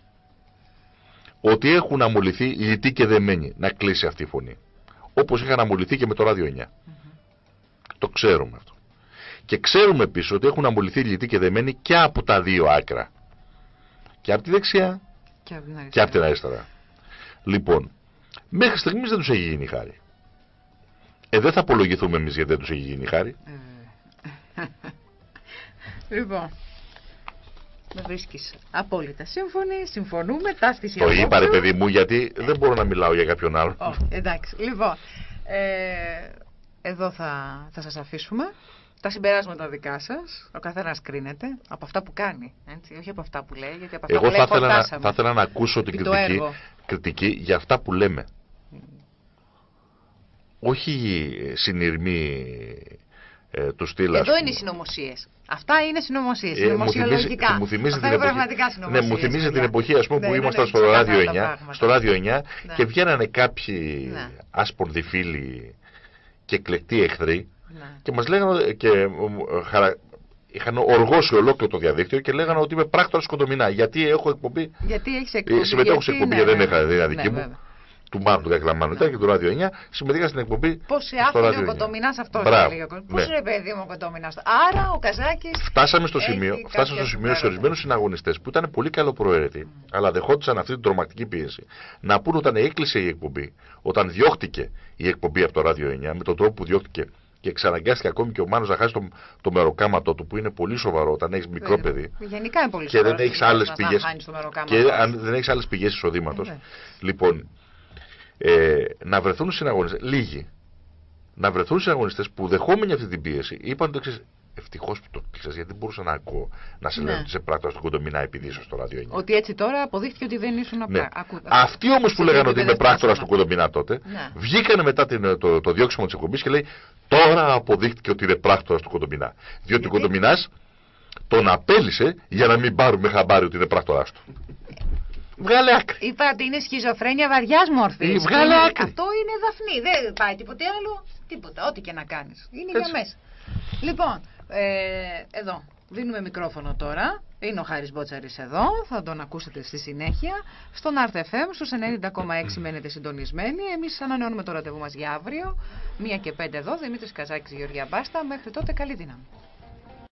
ότι έχουν αμολυθεί λυτοί και δεμένοι να κλείσει αυτή η φωνή. Όπως είχαν αμολυθεί και με το ράδιο 9. Το ξέρουμε αυτό. Και ξέρουμε επίσης ότι έχουν αμολυθεί λυτοί και δεμένοι και από τα δύο άκρα. Και από τη δεξιά και από την αριστερά. Και από την αριστερά. Λοιπόν, μέχρι στιγμής δεν τους έχει γίνει χάρη. Ε, δεν θα απολογηθούμε εμείς γιατί δεν τους έχει γίνει χάρη. Ε. λοιπόν, με βρίσκεις απόλυτα σύμφωνη, συμφωνούμε, τα στη Το είπα ρε παιδί μου γιατί δεν μπορώ να μιλάω για κάποιον άλλο. Oh, εντάξει, λοιπόν, ε, εδώ θα, θα σας αφήσουμε. Τα συμπεράσματα δικά σας, ο καθένας κρίνεται από αυτά που κάνει. Έτσι, όχι από αυτά που λέει. Γιατί από αυτά Εγώ που λέει, θα, ήθελα να, θα ήθελα να ακούσω την κριτική, κριτική για αυτά που λέμε. Όχι συνειρμή ε, του στήλα. Εδώ είναι οι συνωμοσίες. Αυτά είναι συνωμοσίες. Ε, συνωμοσιολογικά. Μου θυμίζει, Αυτά είναι πραγματικά συνωμοσίε. Ναι, μου θυμίζει την εποχή ας πούμε, ναι, που ναι, ήμασταν ναι, στο, ράδιο 9, στο ράδιο 9 ναι. και βγαίνανε κάποιοι ναι. άσπορδοι φίλοι και εκλεκτοί εχθροί ναι. και μας λέγανε και χαρα... είχαν οργώσει ολόκληρο το διαδίκτυο και λέγανε ότι είμαι πράκτορας κοντομινά. Γιατί έχω εκπομπή; Γιατί έχεις εκπομπή συμμετέχω σε εκπομπή δεν είχα δει δική μου του Μάρτου του Κακλαμάνου ήταν και του Ράδιο 9, συμμετείχα στην εκπομπή. Πώς άφηνε ο Κοντομινά αυτό, έλεγε ο Πώς είναι παιδί μου ο Κοντομινά. Άρα ο Καζάκης. Φτάσαμε στο σημείο, φτάσαμε στο σημείο σε ορισμένους συναγωνιστές που ήταν πολύ καλοπροαίρετοι, mm. αλλά δεχόντουσαν αυτή την τρομακτική πίεση. Να πούνε όταν έκλεισε η εκπομπή, όταν διώχτηκε η εκπομπή από το Ράδιο 9, με τον τρόπο που διώχτηκε και εξαναγκάστηκε ακόμη και ο Μάνος να χάσει το, το μεροκάματο του που είναι πολύ σοβαρό όταν έχεις μικρό παιδί. Γενικά είναι πολύ και δεν έχεις άλλες πηγές. Και αν δεν έχεις άλλες πηγές εισοδήματος. Λοιπόν, ε, να βρεθούν συναγωνιστές, λίγοι, να βρεθούν συναγωνιστές που δεχόμενοι αυτή την πίεση είπαν το εξής. Ευτυχώς που το κλείσα, γιατί δεν μπορούσα να ακούω να σε ναι. λένε ότι είσαι πράκτορα του κοντομινά επειδή είσαι στο ράδιο 9. Ότι έτσι τώρα αποδείχθηκε ότι δεν ήσουν απλά. Ναι. Αυτοί όμως που λέγανε ότι είμαι πράκτορα του κοντομινά τότε, ναι. βγήκανε μετά την, το, το διώξιμο της εκπομπής και λέει τώρα αποδείχθηκε ότι είναι πράκτορα του κοντομινά. Διότι ο κοντομινά τον απέλησε για να μην πάρουμε χαμπάρι ότι είναι πράκτοράς του. Βγάλε άκρη. Είπα ότι είναι σχιζοφρένεια βαριάς μόρφη. Ε, βγάλε άκρη. Αυτό είναι δαφνή. Δεν πάει τίποτε άλλο. Τίποτα. Ό,τι και να κάνεις. Είναι Έτσι. για μέσα. Λοιπόν, ε, εδώ. Δίνουμε μικρόφωνο τώρα. Είναι ο Χάρης Μπότσαρης εδώ. Θα τον ακούσετε στη συνέχεια. Στον RTFM στους 90,6 μένετε συντονισμένοι. Εμείς ανανεώνουμε το ραντεβού μας για αύριο. 1 και 5 εδώ. Δημήτρης Καζάκης, Γεωργία Μπάστα. Μέχρι τότε καλή δύναμη.